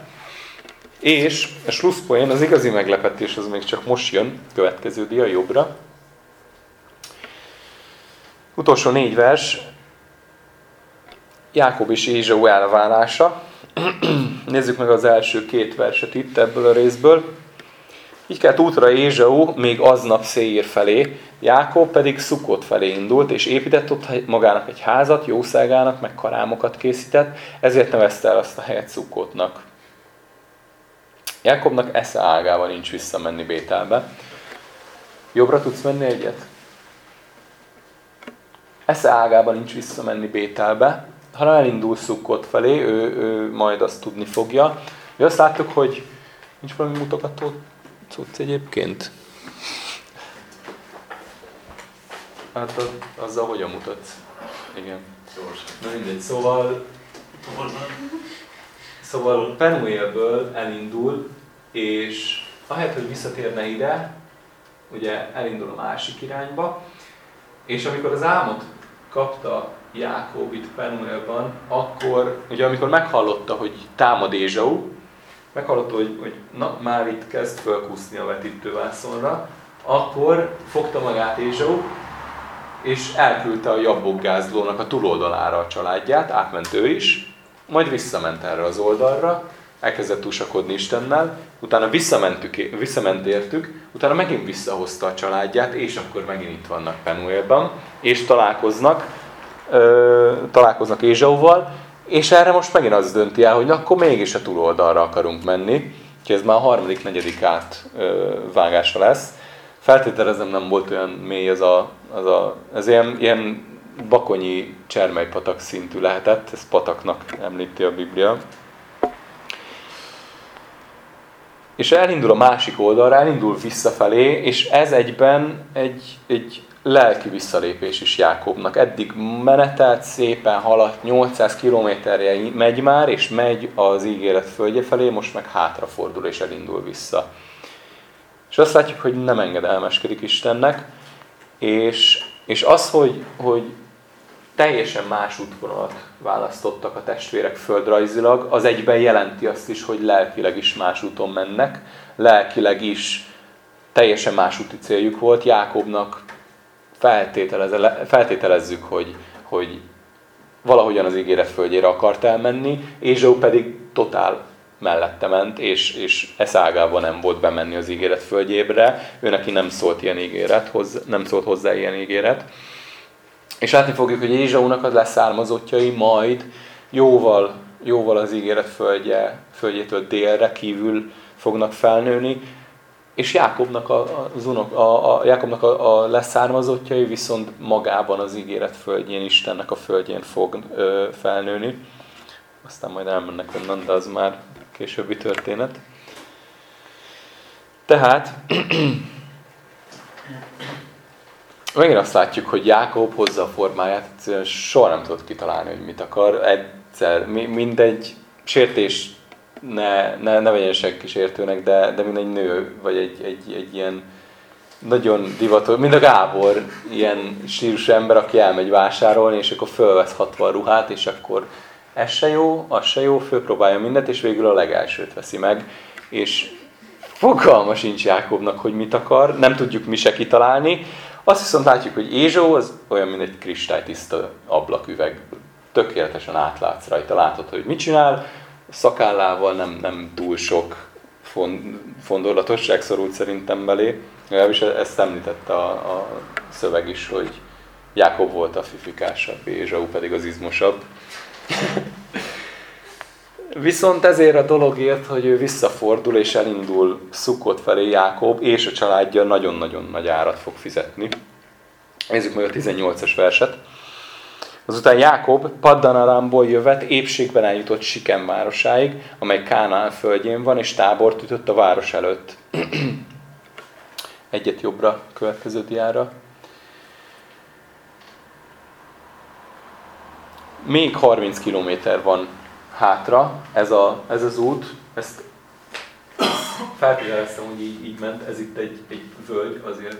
És a slusszpoén, az igazi meglepetés, az még csak most jön, következő dia jobbra. Utolsó négy vers, Jákob és Ézsau elválása. Nézzük meg az első két verset itt ebből a részből. Így kelt útra Ézsau még aznap Széír felé, Jákob pedig Szukot felé indult, és épített ott magának egy házat, jószágának, meg karámokat készített, ezért nevezte el azt a helyet Szukotnak. Jákobnak esze ágával nincs visszamenni Bételbe. Jobbra tudsz menni egyet? Esze ágában nincs visszamenni Bételbe, hanem elindul Szukkot felé, ő, ő majd azt tudni fogja. Mi azt láttuk, hogy nincs valami mutogató cucc egyébként? Hát az, azzal hogyan mutatsz? Igen. Na mindegy, szóval... Szóval Penuélből elindul és ahelyett, hogy visszatérne ide, ugye elindul a másik irányba, és amikor az álmot kapta Jákob itt Penuelban, akkor, ugye amikor meghallotta, hogy támad Ézsau, meghallotta, hogy, hogy na, már itt kezd fölkúszni a vetítővászonra, akkor fogta magát Ézsau, és elküldte a jabbokgázlónak a túloldalára a családját, átment ő is, majd visszament erre az oldalra, elkezdett túsakodni Istennel, utána visszamentük, visszament értük, utána megint visszahozta a családját, és akkor megint itt vannak Penuelban, és találkoznak, ö, találkoznak Ézsauval, és erre most megint az dönti el, hogy na, akkor mégis a túloldalra akarunk menni, úgyhogy ez már a harmadik, negyedik át ö, vágása lesz. Feltételezem nem volt olyan mély ez a, az a ez ilyen, ilyen bakonyi csermelypatak szintű lehetett, ez pataknak említi a Biblia. És elindul a másik oldalra, elindul visszafelé, és ez egyben egy, egy lelki visszalépés is Jákobnak. Eddig menetelt, szépen haladt, 800 kilométerje megy már, és megy az ígéret földje felé, most meg hátrafordul és elindul vissza. És azt látjuk, hogy nem engedelmeskedik Istennek, és, és az, hogy, hogy teljesen más útvonalat választottak a testvérek földrajzilag, az egyben jelenti azt is, hogy lelkileg is más úton mennek, lelkileg is teljesen más úti céljuk volt. Jákobnak feltételezzük, hogy, hogy valahogyan az ígéret földjére akart elmenni, Ézsó pedig totál mellette ment, és, és eszágában nem volt bemenni az ígéret földjébre. Ő neki nem szólt ilyen ígéret, hoz, nem szólt hozzá ilyen ígéret. És látni fogjuk, hogy Ézsaúnak az leszármazottjai majd jóval, jóval az ígéret földje, földjétől délre kívül fognak felnőni, és Jákobnak a, az unok, a, a, Jákobnak a, a leszármazottjai viszont magában az ígéret földjén, Istennek a földjén fog ö, felnőni. Aztán majd elmennek onnan, de az már későbbi történet. Tehát megint azt látjuk, hogy Jákob hozza a formáját, soha nem tudott kitalálni, hogy mit akar. Egyszer, mindegy sértés ne, ne, ne vegyen senki sértőnek, de, de mindegy nő, vagy egy, egy, egy ilyen nagyon divatos, mint a Gábor, ilyen sírus ember, aki elmegy vásárolni, és akkor fölvesz 60 ruhát, és akkor ez se jó, az se jó, fölpróbálja mindent, és végül a legelsőt veszi meg. És fogalma sincs Jákobnak, hogy mit akar, nem tudjuk mi se kitalálni, azt viszont látjuk, hogy Ézsó az olyan, mint egy kristálytiszta ablaküveg. Tökéletesen átlátsz rajta, látod, hogy mit csinál, szakállával nem, nem túl sok fondorlatosság szorult szerintem belé. Legalábbis ezt említette a, a szöveg is, hogy Jákob volt a fifikásabb, Ézsau pedig az izmosabb. Viszont ezért a dologért, hogy ő visszafordul és elindul Szukot felé Jákob, és a családja nagyon-nagyon nagy árat fog fizetni. Nézzük meg a 18-as verset. Azután Jákob Paddanarámból jövet, épségben eljutott Sikem városáig, amely Kánán földjén van, és tábort ütött a város előtt. Egyet jobbra, következő diára. Még 30 kilométer van hátra ez, a, ez az út, ezt feltételeztem, hogy így, így ment, ez itt egy, egy völgy, azért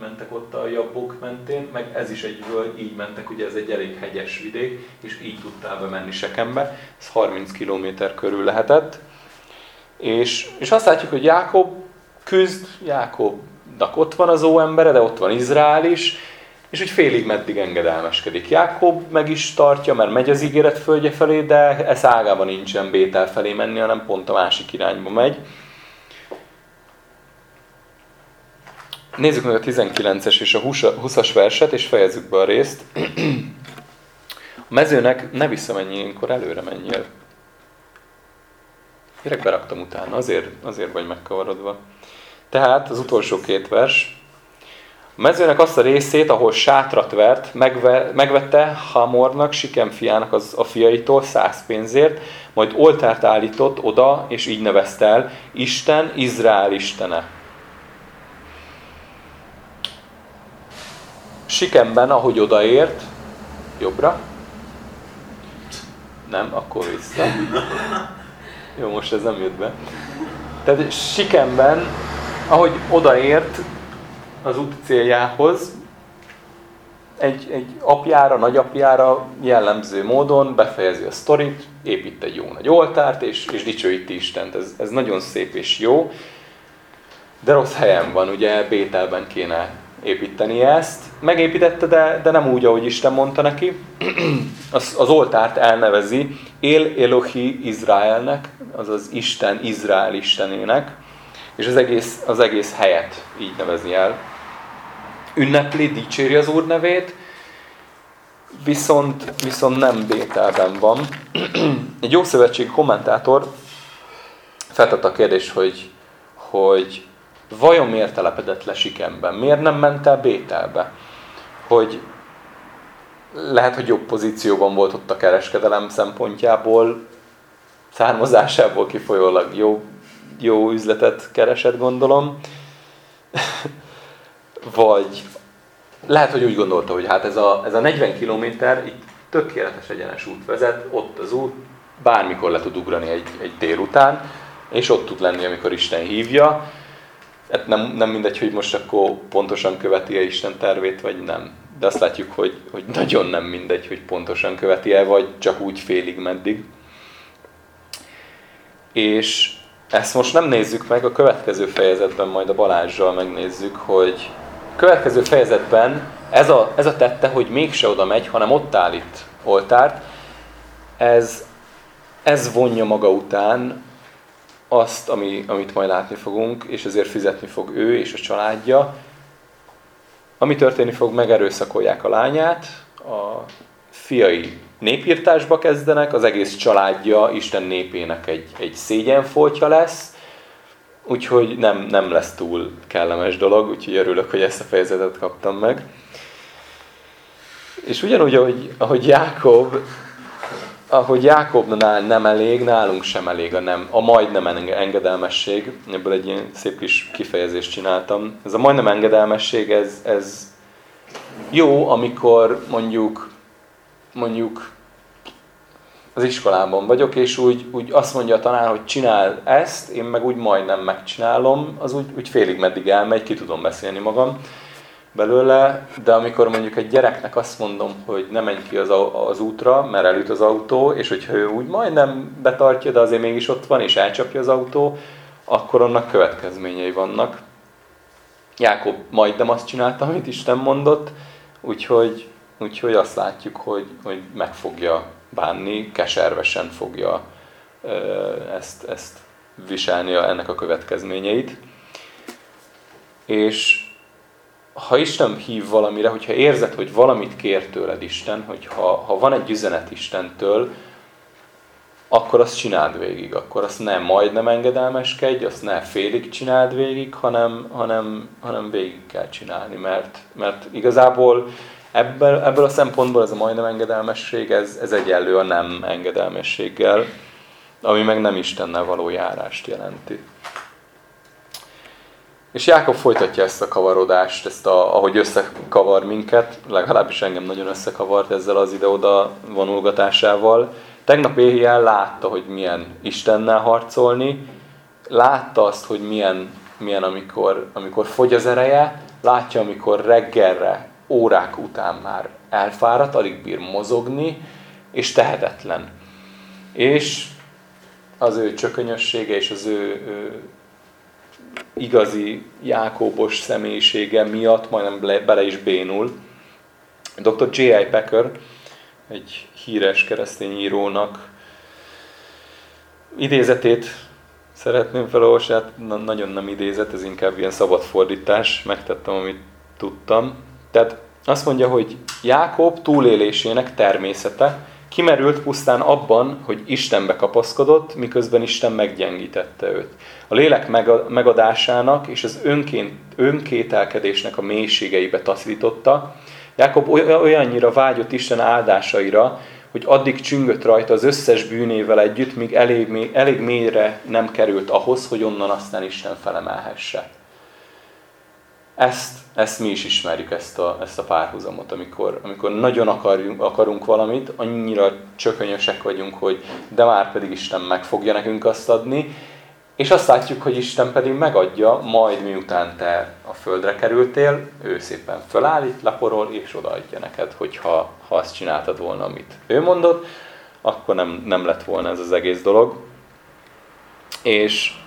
mentek ott a jabbok mentén, meg ez is egy völgy, így mentek, ugye ez egy elég hegyes vidék, és így tudtál bemenni Sekembe, ez 30 km körül lehetett. És, és azt látjuk, hogy Jákob küzd, Jákobnak ott van az óembere, de ott van Izrael is, és hogy félig meddig engedelmeskedik. Jákob meg is tartja, mert megy az ígéret földje felé, de ez ágában nincsen Bétel felé menni, hanem pont a másik irányba megy. Nézzük meg a 19-es és a 20-as verset, és fejezzük be a részt. A mezőnek ne visszamenjél, ilyenkor előre menjél. Direkt beraktam utána, azért, azért vagy megkavarodva. Tehát az utolsó két vers, a mezőnek azt a részét, ahol sátrat vert, megve, megvette Hamornak, Sikem fiának az, a fiaitól száz pénzért, majd oltárt állított oda, és így nevezte el, Isten, Izrael istene. Sikemben, ahogy odaért, jobbra, nem, akkor vissza. Jó, most ez nem jött be. Tehát Sikemben, ahogy odaért az út céljához, egy, egy apjára, nagyapjára jellemző módon befejezi a sztorit, épít egy jó nagy oltárt, és, és dicsőíti Istent. Ez, ez nagyon szép és jó, de rossz helyen van, ugye Bételben kéne építeni ezt. Megépítette, de, de nem úgy, ahogy Isten mondta neki. Az, az oltárt elnevezi él Elohi Izraelnek, azaz Isten Izrael Istenének, és az egész, az egész helyet így nevezi el. Ünnepli, dicséri az Úr nevét, viszont, viszont nem Bételben van. Egy jószövetség kommentátor feltette a kérdést, hogy, hogy vajon miért telepedett le Sikemben? Miért nem ment el Bételbe? Hogy lehet, hogy jobb pozícióban volt ott a kereskedelem szempontjából, származásából kifolyólag jó, jó üzletet keresett, gondolom. Vagy lehet, hogy úgy gondolta, hogy hát ez a, ez a 40 kilométer, itt tökéletes egyenes út vezet, ott az út, bármikor le tud ugrani egy, egy délután, és ott tud lenni, amikor Isten hívja. Hát nem, nem mindegy, hogy most akkor pontosan követi-e Isten tervét, vagy nem. De azt látjuk, hogy, hogy nagyon nem mindegy, hogy pontosan követi-e, vagy csak úgy félig meddig. És ezt most nem nézzük meg, a következő fejezetben majd a Balázsjal megnézzük, hogy a következő fejezetben ez a, ez a tette, hogy mégse oda megy, hanem ott állít oltárt, ez, ez vonja maga után azt, ami, amit majd látni fogunk, és ezért fizetni fog ő és a családja. Ami történni fog, megerőszakolják a lányát, a fiai népírtásba kezdenek, az egész családja Isten népének egy, egy szégyenfoltja lesz, úgyhogy nem, nem lesz túl kellemes dolog, úgyhogy örülök, hogy ezt a fejezetet kaptam meg. És ugyanúgy, ahogy, ahogy Jákob ahogy Jákobnál nem elég, nálunk sem elég a, nem, a majdnem engedelmesség. Ebből egy ilyen szép kis kifejezést csináltam. Ez a majdnem engedelmesség, ez, ez jó, amikor mondjuk, mondjuk az iskolában vagyok, és úgy, úgy azt mondja a tanár, hogy csinál ezt, én meg úgy majdnem megcsinálom, az úgy, úgy félig meddig elmegy, ki tudom beszélni magam belőle, de amikor mondjuk egy gyereknek azt mondom, hogy ne menj ki az, az útra, mert elüt az autó, és hogyha ő úgy majdnem betartja, de azért mégis ott van, és elcsapja az autó, akkor annak következményei vannak. Jákob majdnem azt csinálta, amit Isten mondott, úgyhogy, úgyhogy azt látjuk, hogy, hogy meg fogja bánni, keservesen fogja ezt, ezt viselni ennek a következményeit. És ha Isten hív valamire, hogyha érzed, hogy valamit kér tőled Isten, hogy ha, van egy üzenet Istentől, akkor azt csináld végig, akkor azt nem majdnem engedelmeskedj, azt ne félig csináld végig, hanem, hanem, hanem végig kell csinálni, mert, mert igazából ebből, ebből a szempontból ez a majdnem engedelmesség, ez, ez egyenlő a nem engedelmességgel, ami meg nem Istennel való járást jelenti. És Jákob folytatja ezt a kavarodást, ezt a, ahogy összekavar minket, legalábbis engem nagyon összekavart ezzel az ide-oda vonulgatásával. Tegnap éjjel látta, hogy milyen Istennel harcolni, látta azt, hogy milyen, milyen amikor, amikor fogy az ereje, látja, amikor reggelre, órák után már elfáradt, alig bír mozogni, és tehetetlen. És az ő csökönyössége és az ő, ő igazi Jákóbos személyisége miatt majdnem bele is bénul. Dr. J.I. Packer, egy híres keresztény írónak idézetét szeretném felolvasni, hát nagyon nem idézet, ez inkább ilyen szabad fordítás, megtettem, amit tudtam. Tehát azt mondja, hogy Jákob túlélésének természete Kimerült pusztán abban, hogy Istenbe kapaszkodott, miközben Isten meggyengítette őt. A lélek megadásának és az önként, önkételkedésnek a mélységeibe taszította. Jákob olyannyira vágyott Isten áldásaira, hogy addig csüngött rajta az összes bűnével együtt, míg elég, elég mélyre nem került ahhoz, hogy onnan aztán Isten felemelhesse. Ezt, ezt mi is ismerjük, ezt a, ezt a párhuzamot, amikor, amikor nagyon akarjunk, akarunk valamit, annyira csökönyösek vagyunk, hogy de már pedig Isten meg fogja nekünk azt adni, és azt látjuk, hogy Isten pedig megadja, majd miután te a földre kerültél, ő szépen fölállít, leporol, és odaadja neked, hogyha ha azt csináltad volna, amit ő mondott, akkor nem, nem lett volna ez az egész dolog. És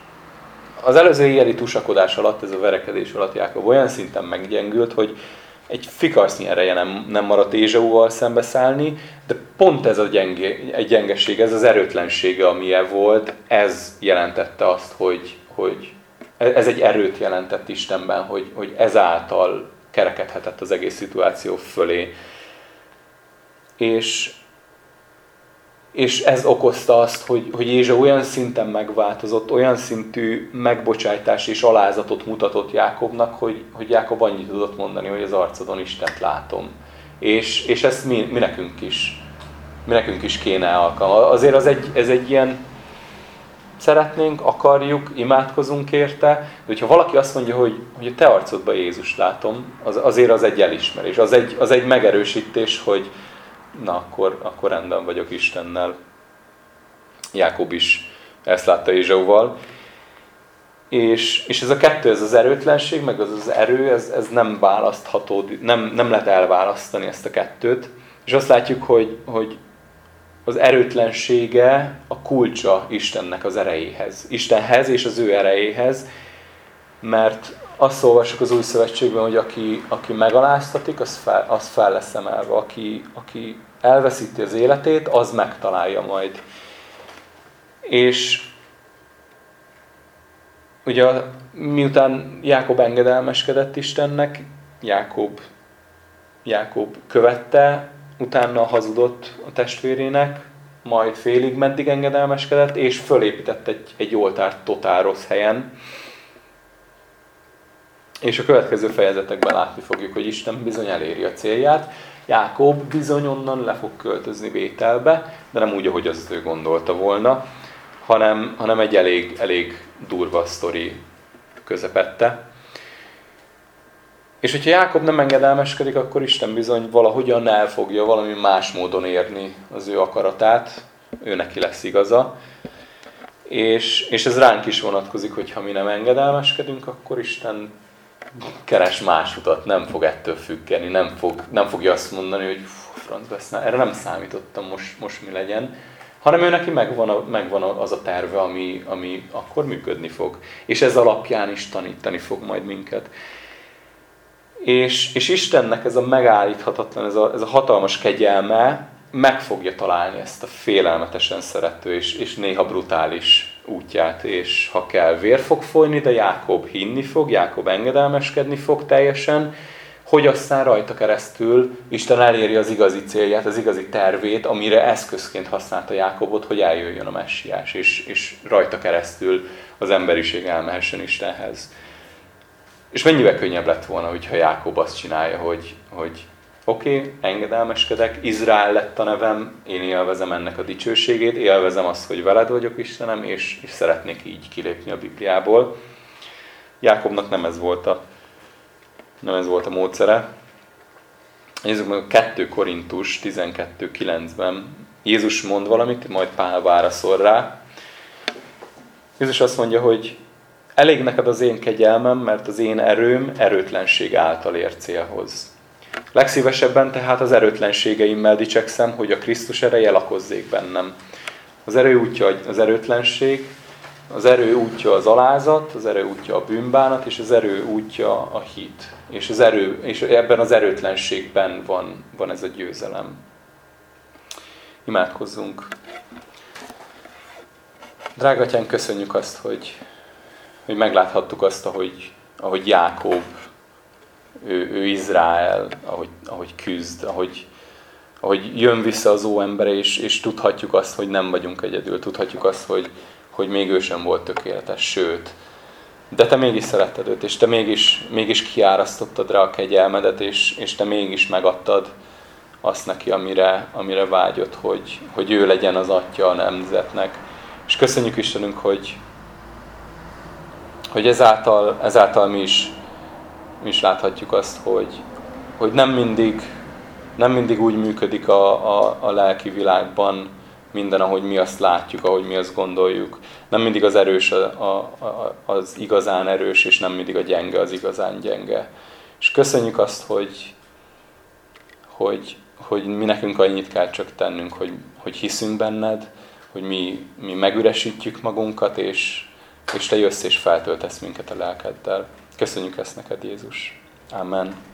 az előző éjjeli tusakodás alatt, ez a verekedés alatt Jákob olyan szinten meggyengült, hogy egy fikarsznyi ereje nem, nem maradt Ézsauval szembeszállni, de pont ez a gyenge, egy gyengeség, ez az erőtlensége, amilyen volt, ez jelentette azt, hogy, hogy ez egy erőt jelentett Istenben, hogy, hogy ezáltal kerekedhetett az egész szituáció fölé. És és ez okozta azt, hogy, hogy Jézsa olyan szinten megváltozott, olyan szintű megbocsájtás és alázatot mutatott Jákobnak, hogy, hogy Jákob annyit tudott mondani, hogy az arcodon Istent látom. És, és ezt mi, mi nekünk is mi nekünk is kéne alkalma. Azért az egy, ez egy ilyen, szeretnénk, akarjuk, imádkozunk érte, de hogyha valaki azt mondja, hogy, hogy a te arcodban Jézus látom, az, azért az egy elismerés, az egy, az egy megerősítés, hogy, na akkor, akkor rendben vagyok Istennel. Jákob is ezt látta Ézsauval. És, és ez a kettő, ez az erőtlenség, meg az az erő, ez, ez nem választható, nem, nem lehet elválasztani ezt a kettőt. És azt látjuk, hogy, hogy az erőtlensége a kulcsa Istennek az erejéhez. Istenhez és az ő erejéhez, mert azt olvasok az új szövetségben, hogy aki, aki megaláztatik, az fel, az fel lesz emelve. Aki, aki elveszíti az életét, az megtalálja majd. És ugye miután Jákob engedelmeskedett Istennek, Jákob, Jákob követte, utána hazudott a testvérének, majd félig meddig engedelmeskedett, és fölépített egy, egy oltárt totál rossz helyen, és a következő fejezetekben látni fogjuk, hogy Isten bizony eléri a célját. Jákob bizony onnan le fog költözni Bételbe, de nem úgy, ahogy azt ő gondolta volna, hanem, hanem egy elég, elég durva sztori közepette. És hogyha Jákob nem engedelmeskedik, akkor Isten bizony valahogyan el fogja valami más módon érni az ő akaratát, ő neki lesz igaza. És, és ez ránk is vonatkozik, hogy ha mi nem engedelmeskedünk, akkor Isten keres más utat, nem fog ettől függeni, nem, fog, nem fogja azt mondani, hogy franc beszél, erre nem számítottam, most, most mi legyen, hanem ő neki megvan, a, megvan az a terve, ami, ami akkor működni fog. És ez alapján is tanítani fog majd minket. És, és Istennek ez a megállíthatatlan, ez a, ez a hatalmas kegyelme meg fogja találni ezt a félelmetesen szerető és, és néha brutális útját, és ha kell, vér fog folyni, de Jákob hinni fog, Jákob engedelmeskedni fog teljesen, hogy aztán rajta keresztül Isten eléri az igazi célját, az igazi tervét, amire eszközként használta Jákobot, hogy eljöjjön a messiás, és, és rajta keresztül az emberiség elmehessen Istenhez. És mennyivel könnyebb lett volna, hogyha Jákob azt csinálja, hogy, hogy Oké, okay, engedelmeskedek, Izrael lett a nevem, én élvezem ennek a dicsőségét, élvezem azt, hogy veled vagyok Istenem, és, és szeretnék így kilépni a Bibliából. Jákobnak nem ez volt a, nem ez volt a módszere. Nézzük meg a 2 Korintus 12.9-ben. Jézus mond valamit, majd Pál válaszol rá. Jézus azt mondja, hogy elég neked az én kegyelmem, mert az én erőm erőtlenség által ér célhoz. Legszívesebben tehát az erőtlenségeimmel dicsekszem, hogy a Krisztus ereje lakozzék bennem. Az erő útja az erőtlenség, az erő útja az alázat, az erő útja a bűnbánat, és az erő útja a hit. És, az erő, és ebben az erőtlenségben van, van ez a győzelem. Imádkozzunk. Drágatyán, köszönjük azt, hogy, hogy megláthattuk azt, ahogy, ahogy Jákob ő, ő Izrael, ahogy, ahogy küzd, ahogy, ahogy jön vissza az óembere, és, és tudhatjuk azt, hogy nem vagyunk egyedül, tudhatjuk azt, hogy, hogy még ő sem volt tökéletes, sőt, de te mégis szeretted őt, és te mégis, mégis kiárasztottad rá a kegyelmedet, és, és te mégis megadtad azt neki, amire, amire vágyott, hogy, hogy ő legyen az atya a nemzetnek. És köszönjük Istenünk, hogy, hogy ezáltal, ezáltal mi is mi is láthatjuk azt, hogy, hogy nem, mindig, nem mindig úgy működik a, a, a lelki világban minden, ahogy mi azt látjuk, ahogy mi azt gondoljuk. Nem mindig az erős a, a, a, az igazán erős, és nem mindig a gyenge az igazán gyenge. És köszönjük azt, hogy, hogy, hogy mi nekünk annyit kell csak tennünk, hogy, hogy hiszünk benned, hogy mi, mi megüresítjük magunkat, és, és Te jössz és feltöltesz minket a lelkeddel. Köszönjük ezt neked, Jézus. Amen.